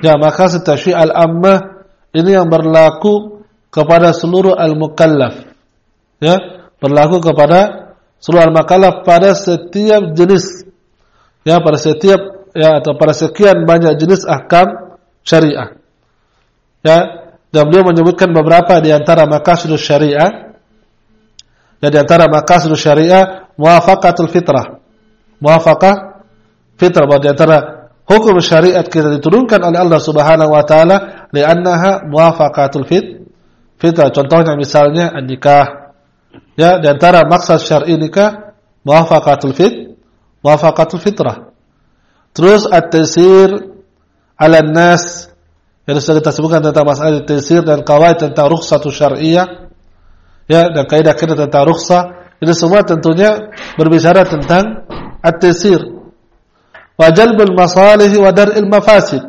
Ya, makasid tashri' al-ammah ini yang berlaku kepada seluruh al-mukallaf. Ya, berlaku kepada seluruh makalah pada setiap jenis ya pada setiap ya atau pada sekian banyak jenis ahkam syariah. Ya, dan beliau menyebutkan beberapa di antara maqasid syariah. Ya di antara maqasid syariah muwafaqatul fitrah. Muwafaqah fitrah bahwa di antara hukum syariat kita diturunkan oleh Allah Subhanahu wa taala li'annaha muwafaqatul fit fitrah. Contohnya misalnya nikah Ya, di antara maksud syar'i nikah muwafaqatul fit, muwafaqatul fitrah. Terus at-tasir 'ala nas yang sudah kita sebutkan tentang masalah tasir dan kawaid tentang rukhsatul syar'iyyah. Ya, dan kaidah-kaidah tentang rukhsah ini semua tentunya berbicara tentang at-tasir. Wa jalbul masalih wa dar'il mafasid.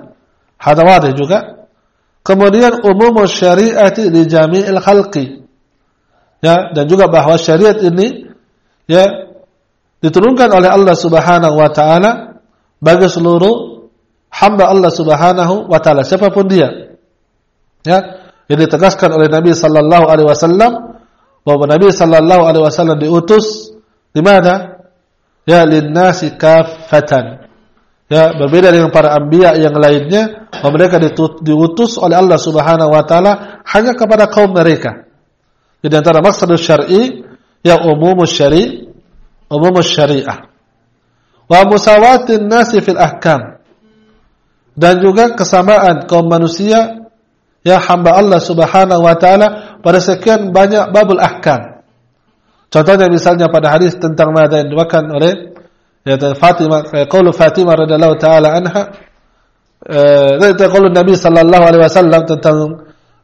Hada wadih juga. Kemudian umum syariati li jami'il khalqi ya dan juga bahwa syariat ini ya diturunkan oleh Allah Subhanahu wa taala bagi seluruh hamba Allah Subhanahu wa taala siapa pun dia. Ya yang ditegaskan oleh Nabi sallallahu alaihi wasallam bahwa Nabi sallallahu alaihi wasallam diutus di mana? Ya linnasi kaffatan. Ya berbeda dengan para anbiya yang lainnya bahwa mereka diutus oleh Allah Subhanahu wa taala hanya kepada kaum mereka jadi antara maksud syar'i ya umum syari umum syariah. Wa musawatin nasi fil ahkam. Dan juga kesamaan kaum manusia ya hamba Allah Subhanahu wa taala pada sekian banyak babul ahkam. Contohnya misalnya pada hadis tentang mada yang diwakilkan oleh ya Fatimah qaul Fatimah radhiyallahu taala anha eh Nabi sallallahu alaihi wasallam tentang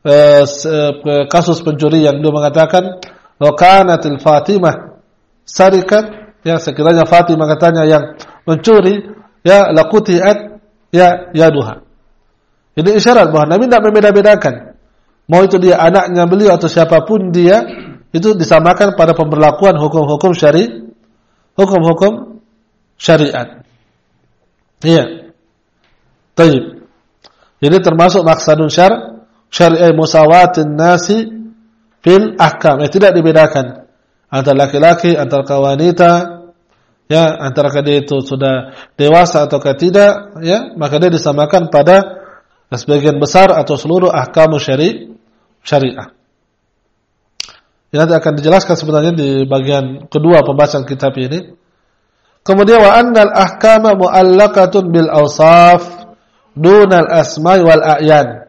Eh, eh, kasus pencurian dia mengatakan wakanatil Fatimah sarikat ya sekiranya Fatimah katanya yang mencuri ya lakutiat ya yaduha ini isyarat bahwa Nabi tidak membeda-bedakan. Mau itu dia anaknya beliau atau siapa pun dia itu disamakan pada pemberlakuan hukum-hukum syari hukum-hukum syariat. Iya. Taib. Ini termasuk maksadun syar syari'i musawatin nasi fil ahkam. Ya, tidak dibedakan antara laki-laki, antara wanita, ya, antara dia itu sudah dewasa atau tidak, ya, maka dia disamakan pada sebagian besar atau seluruh ahkam syari syariah. Ini nanti akan dijelaskan sebenarnya di bagian kedua pembahasan kitab ini. Kemudian wa annal ahkama mu'allaqatun bil awsaf dunal asma'i wal a'yan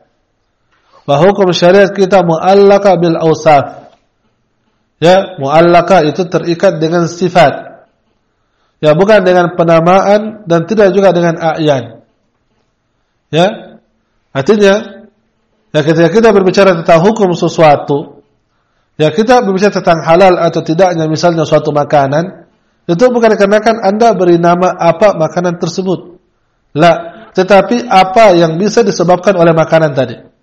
bahwa hukum syariat kita muallaka bil ausaf. Ya, muallaka itu terikat dengan sifat. Ya, bukan dengan penamaan dan tidak juga dengan a'yan. Ya. Artinya, ya ketika kita berbicara tentang hukum sesuatu, ya kita berbicara tentang halal atau tidaknya misalnya suatu makanan, itu bukan dikarenakan Anda beri nama apa makanan tersebut. La, tetapi apa yang bisa disebabkan oleh makanan tadi.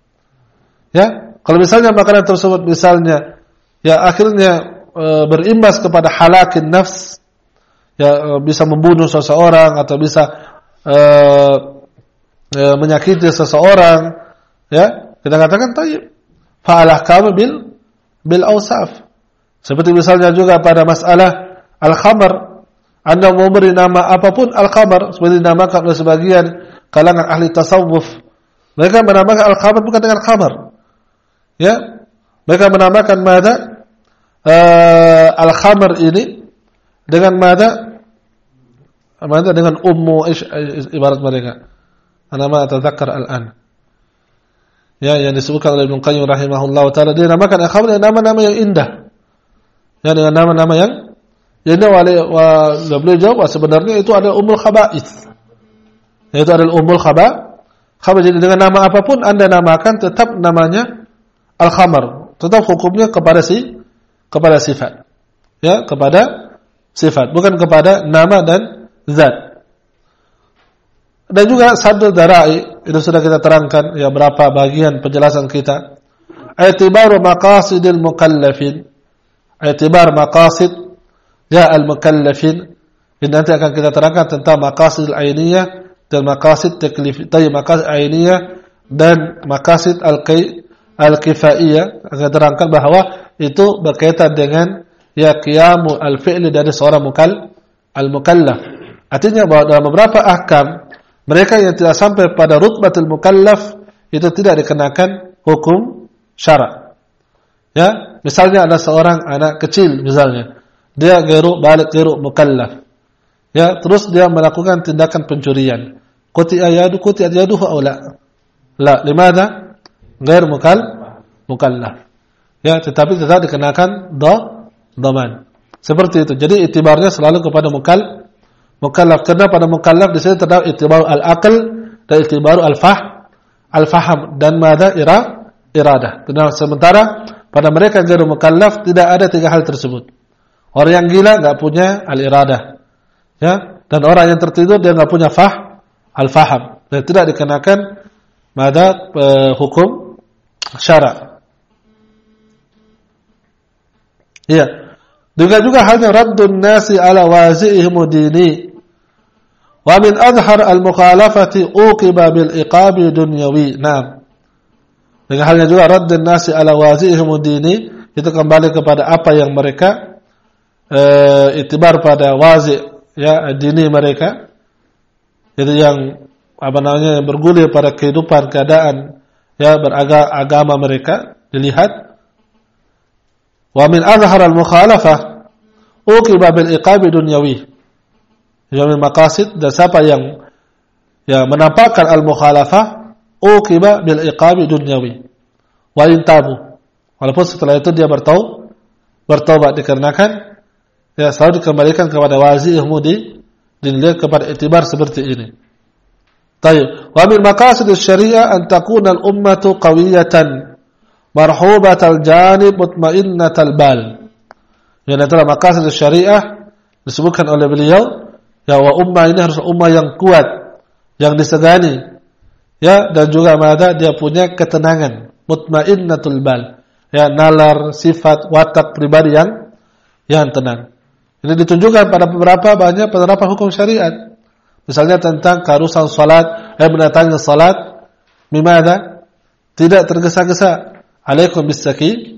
Ya, kalau misalnya makanan tersebut misalnya ya akhirnya e, berimbas kepada halakin nafs, ya e, bisa membunuh seseorang atau bisa e, e, menyakiti seseorang ya kita katakan tayyib. Fa'alah kamu bil bil ausaf seperti misalnya juga pada masalah al-khamar. Anda mau beri nama apa pun al-khamar seperti dinamakan oleh sebagian kalangan ahli tasawuf. Mereka menamakan al-khamar bukan dengan khamar ya mereka menamakan mada uh, al-khamar ini dengan mada Mada dengan ummu ibarat mereka. Ana ma atadzakkar al-an. Ya, yang disebutkan oleh Ibnu Qayyim rahimahullah taala dia namakan al-khamr nama-nama yang indah. Ya, dengan nama-nama yang indah wali wa beliau jawab sebenarnya itu adalah umul khaba'ith. Itu adalah umul khaba. Khabar jadi dengan nama apa pun Anda namakan tetap namanya al-khamr. Tetap hukumnya kepada si kepada sifat. Ya, kepada sifat, bukan kepada nama dan zat. Dan juga sadul darai itu sudah kita terangkan ya berapa bagian penjelasan kita. I'tibaru maqasidil mukallafin. I'tibar maqasid ya al-mukallafin. Ini nanti akan kita terangkan tentang maqasid al-ainiyah dan maqasid taklif. Tadi maqasid ainiyah dan maqasid al-kifaiyah akan terangkan bahwa itu berkaitan dengan ya qiyamu al-fi'li dari seorang mukall al-mukallaf. Artinya bahwa dalam beberapa ahkam mereka yang tidak sampai pada rutbatul mukallaf itu tidak dikenakan hukum syarak. Ya, misalnya ada seorang anak kecil misalnya, dia geru balik geru mukallaf. Ya, terus dia melakukan tindakan pencurian. Kuti ayadu kuti ayaduhu aw la? La, limada? Gair mukal mukallaf. Ya, tetapi tetap dikenakan do doman. Seperti itu. Jadi itibarnya selalu kepada mukal mukallaf karena pada mukallaf di sini terdapat itibar al-aql dan itibar al-fah al-faham dan mada ira iradah. Karena sementara pada mereka yang garu mukallaf tidak ada tiga hal tersebut. Orang yang gila enggak punya al-iradah. Ya, dan orang yang tertidur dia enggak punya fah al-faham. Dan tidak dikenakan mada uh, hukum syara. Iya. Dengan juga halnya raddun nasi ala wazi'ihim dini. Wa min azhar al-mukhalafati uqiba bil iqabi dunyawi. Naam. Dengan halnya juga raddun nasi ala wazi'ihim dini itu kembali kepada apa yang mereka e, itibar pada wazi ya dini mereka itu yang apa namanya yang bergulir pada kehidupan keadaan ya beragama mereka dilihat Wa min azhar al-mukhalafah uqiba bil iqabi dunyawi. Yang maqasid dan siapa yang ya menampakkan al-mukhalafah uqiba bil iqabi dunyawi. Wa in tabu. Walaupun setelah itu dia bertau bertobat dikarenakan ya selalu dikembalikan kepada wazi ihmudi dinilai kepada itibar seperti ini. Wa min maqasid syariah an takuna al-ummatu qawiyatan marhubatal janib mutmainnatal bal. Yang adalah maqasid syariah disebutkan oleh beliau ya wa ummah ini harus ummah yang kuat, yang disegani. Ya, dan juga mada dia punya ketenangan, mutmainnatul bal. Ya, nalar sifat watak pribadi yang yang tenang. Ini ditunjukkan pada beberapa banyak penerapan hukum syariat. Misalnya tentang keharusan salat, eh mendatangi salat, mimada? Tidak tergesa-gesa, alaikum bisaki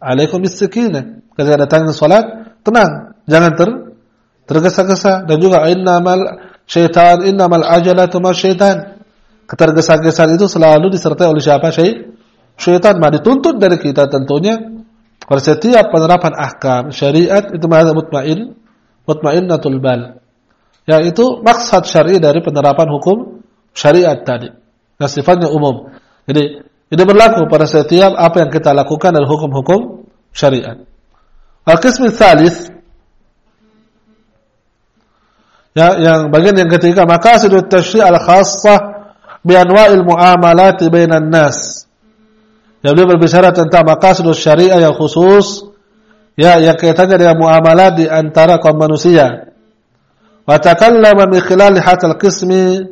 alaikum bisakinah ketika datang salat tenang. Jangan ter tergesa-gesa. Dan juga innamal syaitan innamal ajalatu ma syaitan. Ketergesa-gesaan itu selalu disertai oleh siapa? Syai syaitan. Mah dituntut dari kita tentunya. Pada setiap penerapan ahkam syariat itu mahal mutmain mutmainnatul bal yang itu maksud syari dari penerapan hukum syariat tadi yang sifatnya umum jadi ini berlaku pada setiap apa yang kita lakukan dalam hukum-hukum syariat. Al-qism tsalits Ya, yang bagian yang ketiga maqasidut tasyri' al-khassah bi anwa'il bainan nas. Ya beliau berbicara tentang maqasidus syariah yang khusus ya yang kaitannya dengan muamalah di antara kaum manusia. Hatal qismi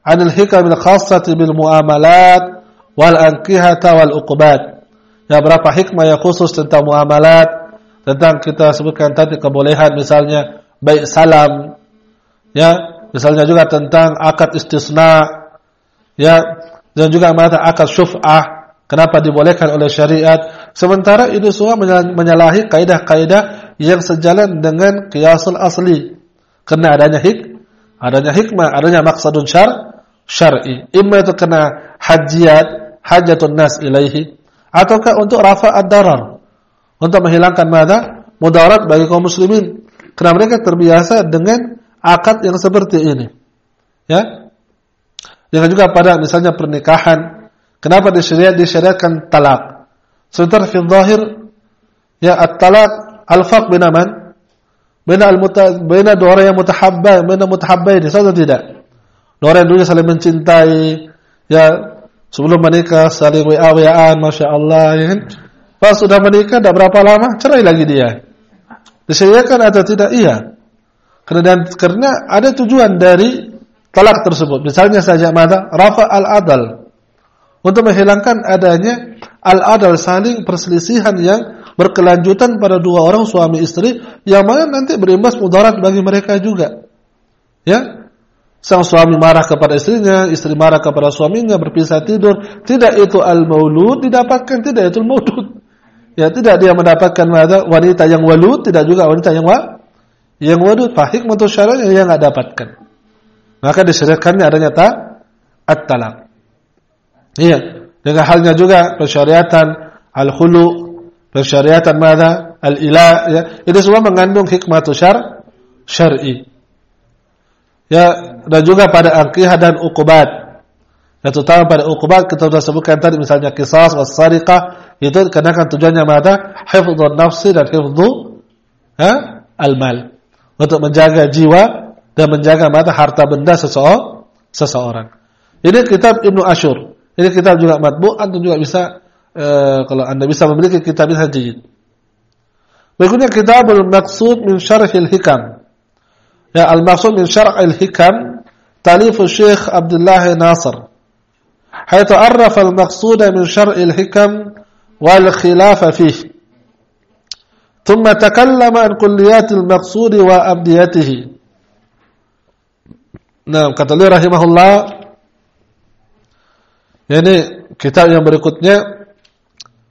'an al-hikam al-khassati bil muamalat wal ankihata wal uqubat. Ya berapa hikmah yang khusus tentang muamalat, tentang kita sebutkan tadi kebolehan misalnya baik salam, ya. Misalnya juga tentang akad istisna ya. Dan juga mata akad syuf'ah kenapa dibolehkan oleh syariat. Sementara itu semua menyalahi kaidah-kaidah yang sejalan dengan qiyasul asli karena adanya hik adanya hikmah adanya maksudun syar syar'i. Imma itu kena hajiat hajatun nas ilaihi. Ataukah untuk rafa ad-darar untuk menghilangkan mada? Mudarat bagi kaum muslimin. Karena mereka terbiasa dengan akad yang seperti ini. Ya. Dengan juga pada misalnya pernikahan, kenapa disyariat disyariatkan talak? Sebentar fi zahir ya at-talak al-faq baina al-muta baina dua orang yang mutahabba, baina mutahabbain, satu tidak? Dua orang yang dulu saling mencintai, ya sebelum menikah saling wa-waan, masya Allah, ya kan? Pas sudah menikah, tidak berapa lama, cerai lagi dia. Disyariatkan atau tidak? Iya. Karena, karena ada tujuan dari talak tersebut. Misalnya saja mata rafa al-adal. Untuk menghilangkan adanya al-adal saling perselisihan yang berkelanjutan pada dua orang suami istri yang mana nanti berimbas mudarat bagi mereka juga. Ya. Sang suami marah kepada istrinya, istri marah kepada suaminya, berpisah tidur. Tidak itu al-maulud didapatkan, tidak itu al-maulud. Ya, tidak dia mendapatkan wanita yang walud, tidak juga wanita yang wa yang wadud fahik untuk syara'nya yang nggak dapatkan. Maka disyariatkannya adanya ta at-talaq. Iya, dengan halnya juga persyariatan al-khulu, persyariatan mana? Al-ila, ya. Itu semua mengandung hikmah syar syar'i. Ya, dan juga pada akihah dan ukubat. Ya, terutama pada ukubat kita sudah sebutkan tadi misalnya kisas was-sariqah itu karena kan tujuannya mana? Hifdzun nafsi dan hifdzu ha? al-mal untuk menjaga jiwa dan menjaga mata harta benda seseorang. seseorang. Ini kitab Ibnu Ashur. Ini kitab juga matbu, antum juga bisa kalau Anda bisa memiliki kitab ini jayid. Berikutnya kitabul maqsud min syarhil hikam. Ya, al-maqsud min syarhil hikam talif Syekh Abdullah Nasr. حيث عرف المقصود من شرع الحكم والخلاف فيه ثم تكلم عن كليات المقصود وأبديته Nah, kata rahimahullah ini kitab yang berikutnya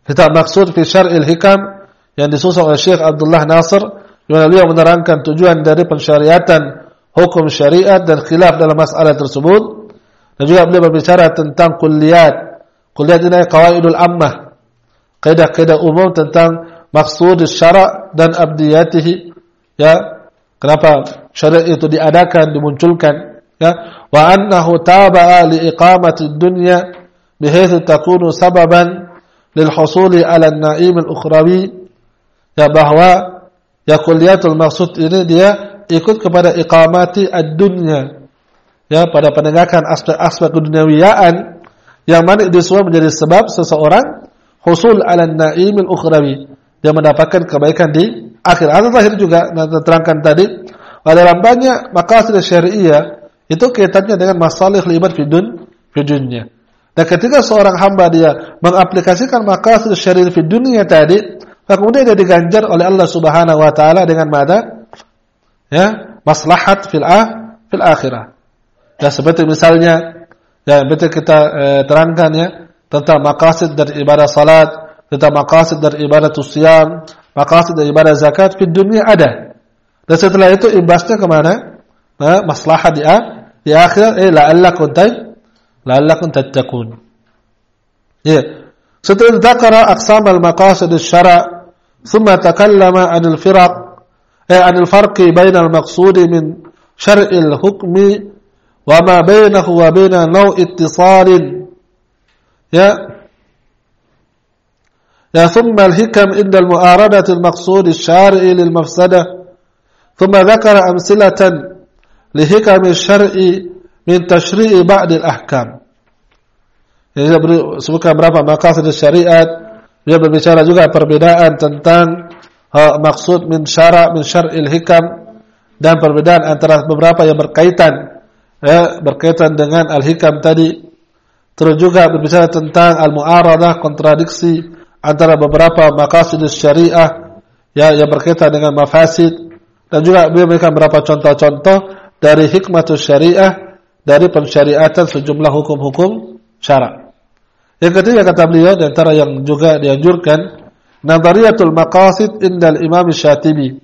kitab maksud fi syar'il hikam yang disusun oleh Syekh Abdullah Nasr yang beliau menerangkan tujuan dari pensyariatan hukum syariat dan khilaf dalam masalah tersebut. Dan juga beliau berbicara tentang kulliyat. Kulliyat ini qawaidul ammah. Kaidah-kaidah umum tentang maksud syara' dan abdiyatihi. Ya kenapa syariat itu diadakan dimunculkan? Ya wa annahu taba'a li iqamati dunya bihaitsu takunu sababan lil husuli ala an-na'im al-ukhrawi ya bahwa ya kulliyatul maksud ini dia ikut kepada iqamati ad-dunya ya pada penegakan aspek-aspek keduniawiyaan yang mana itu semua menjadi sebab seseorang husul ala an-na'im al-ukhrawi dia mendapatkan kebaikan di akhir. Atau terakhir juga nanti terangkan tadi, dalam banyak maqasid syariah itu kaitannya dengan masalah libat fidun fidunya. Dan ketika seorang hamba dia mengaplikasikan maqasid syariah fi dunia tadi, kemudian dia diganjar oleh Allah Subhanahu wa taala dengan mana? Ya, maslahat fil ah fil akhirah. Ya seperti misalnya ya betul kita eh, terangkan ya tentang maqasid dari ibadah salat tentang maqasid dari ibadah siyam, maqasid dari ibadah zakat di dunia ada. Dan setelah itu imbasnya ke mana? Nah, maslahah di, di akhirat eh la'allakum tay لعلكم تتقون. إيه. ستريد ذكر أقسام المقاصد الشرع ثم تكلم عن الفرق إيه، عن الفرق بين المقصود من شرع الحكم وما بينه وبين نوع اتصال. يا. يا ثم الحكم عند المعارضة المقصود الشارع للمفسدة ثم ذكر أمثلة لحكم الشرع min tashri'i ba'dil ahkam. Jadi dia sebutkan berapa maqasid syariat. Dia berbicara juga perbedaan tentang uh, maksud min syara' min syar'il hikam dan perbedaan antara beberapa yang berkaitan ya, berkaitan dengan al-hikam tadi. Terus juga berbicara tentang al-mu'aradah, kontradiksi antara beberapa maqasid syariah ya yang berkaitan dengan mafasid dan juga beliau memberikan beberapa contoh-contoh dari hikmatus syariah dari pensyariatan sejumlah hukum-hukum syarak. Yang ketiga kata beliau di antara yang juga dianjurkan Nadariyatul Maqasid indal Imam Syatibi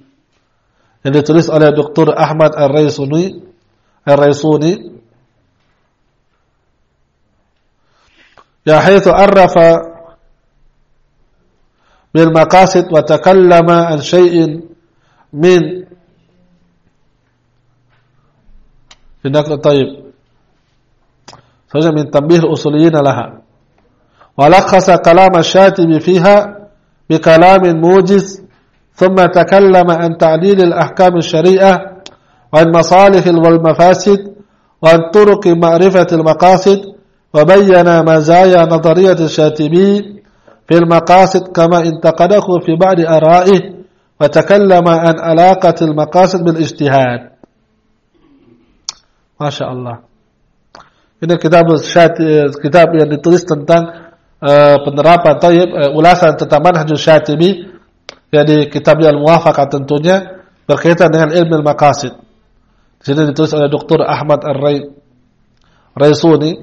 yang ditulis oleh Dr. Ahmad Ar-Raisuni Ar-Raisuni ya haitsu arrafa bil maqasid wa takallama an syai'in min. Saja min tambih usuliyin laha. ولخص كلام الشاتبي فيها بكلام موجز ثم تكلم عن تعديل الأحكام الشريعة وعن مصالح والمفاسد وعن طرق معرفة المقاصد وبين مزايا نظرية الشاتبي في المقاصد كما انتقده في بعض آرائه وتكلم عن علاقة المقاصد بالاجتهاد ما شاء الله Ini kitab kitab yang ditulis tentang uh, penerapan tayyib uh, ulasan tentang manhaj Syatibi ya di kitab Al-Muwafaqah tentunya berkaitan dengan ilmu al-maqasid. Di sini ditulis oleh Dr. Ahmad Ar-Ray Raisuni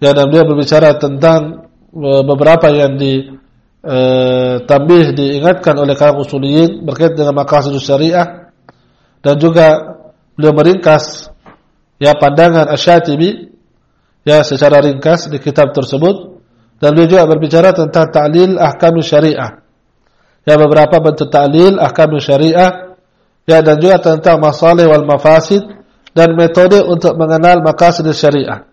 ya dan dia berbicara tentang beberapa yang di uh, tambih diingatkan oleh kaum usuliyin berkaitan dengan maqasid syariah dan juga beliau meringkas ya pandangan Asy-Syatibi ya secara ringkas di kitab tersebut dan beliau juga berbicara tentang ta'lil ahkam syariah. Ya beberapa bentuk ta'lil ahkam syariah ya dan juga tentang masalih wal mafasid dan metode untuk mengenal maqasid syariah.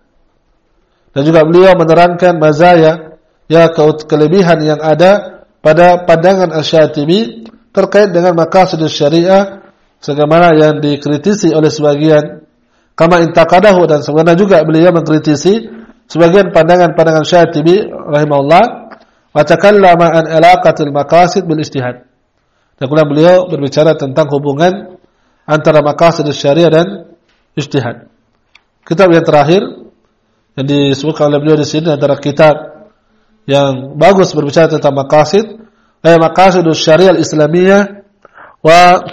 Dan juga beliau menerangkan mazaya ya kelebihan yang ada pada pandangan Asy-Syatibi terkait dengan maqasid syariah sebagaimana yang dikritisi oleh sebagian kama intaqadahu dan sebenarnya juga beliau mengkritisi sebagian pandangan-pandangan Syatibi rahimahullah wa takallama an alaqatil maqasid bil ijtihad. Dan kemudian beliau berbicara tentang hubungan antara maqasid syariah dan ijtihad. Kitab yang terakhir yang disebutkan oleh beliau di sini antara kitab yang bagus berbicara tentang maqasid, ayat maqasid syariah islamiyah wa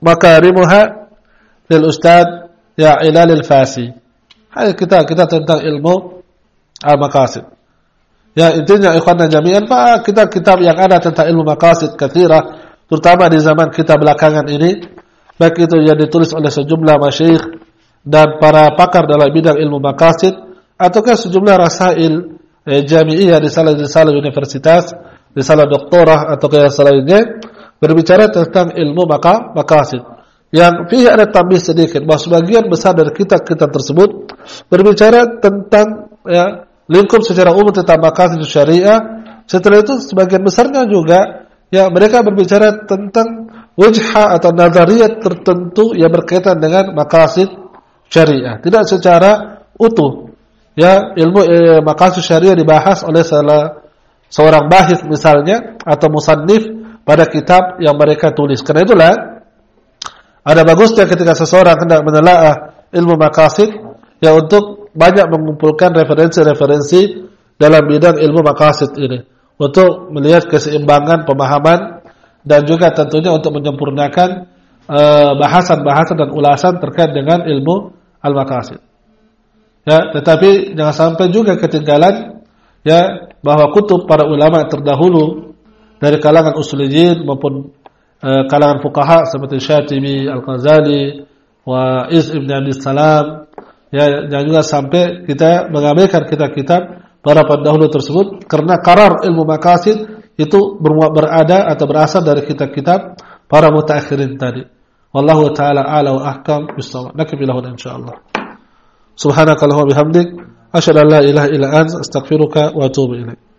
makarimuha lil ustad ya Ilal al-Fasi. Hai kita kita tentang ilmu al-maqasid. Ya intinya ikhwanna jami'an pak kitab-kitab yang ada tentang ilmu maqasid kathira terutama di zaman kita belakangan ini baik itu yang ditulis oleh sejumlah masyayikh dan para pakar dalam bidang ilmu maqasid ataukah sejumlah rasail eh, jami'iyah di salah di salah universitas di salah doktorah atau yang selainnya berbicara tentang ilmu maka maqasid yang fihi ada tambih sedikit bahwa sebagian besar dari kitab-kitab tersebut berbicara tentang ya lingkup secara umum tentang maqasid syariah. Setelah itu sebagian besarnya juga ya mereka berbicara tentang wajha atau nazariyat tertentu yang berkaitan dengan maqasid syariah. Tidak secara utuh. Ya, ilmu eh, maqasid syariah dibahas oleh salah seorang bahis misalnya atau musannif pada kitab yang mereka tulis. Karena itulah ada bagusnya ketika seseorang hendak menelaah ilmu maqasid ya untuk banyak mengumpulkan referensi-referensi dalam bidang ilmu maqasid ini untuk melihat keseimbangan pemahaman dan juga tentunya untuk menyempurnakan eh, bahasan-bahasan dan ulasan terkait dengan ilmu al-maqasid. Ya, tetapi jangan sampai juga ketinggalan ya bahwa kutub para ulama terdahulu dari kalangan usuliyin maupun uh, kalangan fuqaha seperti Syatibi, Al-Ghazali, wa Iz ibn Abi Salam ya dan juga sampai kita mengambilkan kitab-kitab para pendahulu tersebut karena karar ilmu makasid itu berada atau berasal dari kitab-kitab para mutaakhirin tadi. Wallahu taala ala wa ahkam bisawab. Nakfilahu insyaallah. Subhanakallahumma bihamdik asyhadu an la ilaha illa anta astaghfiruka wa atubu ilaik.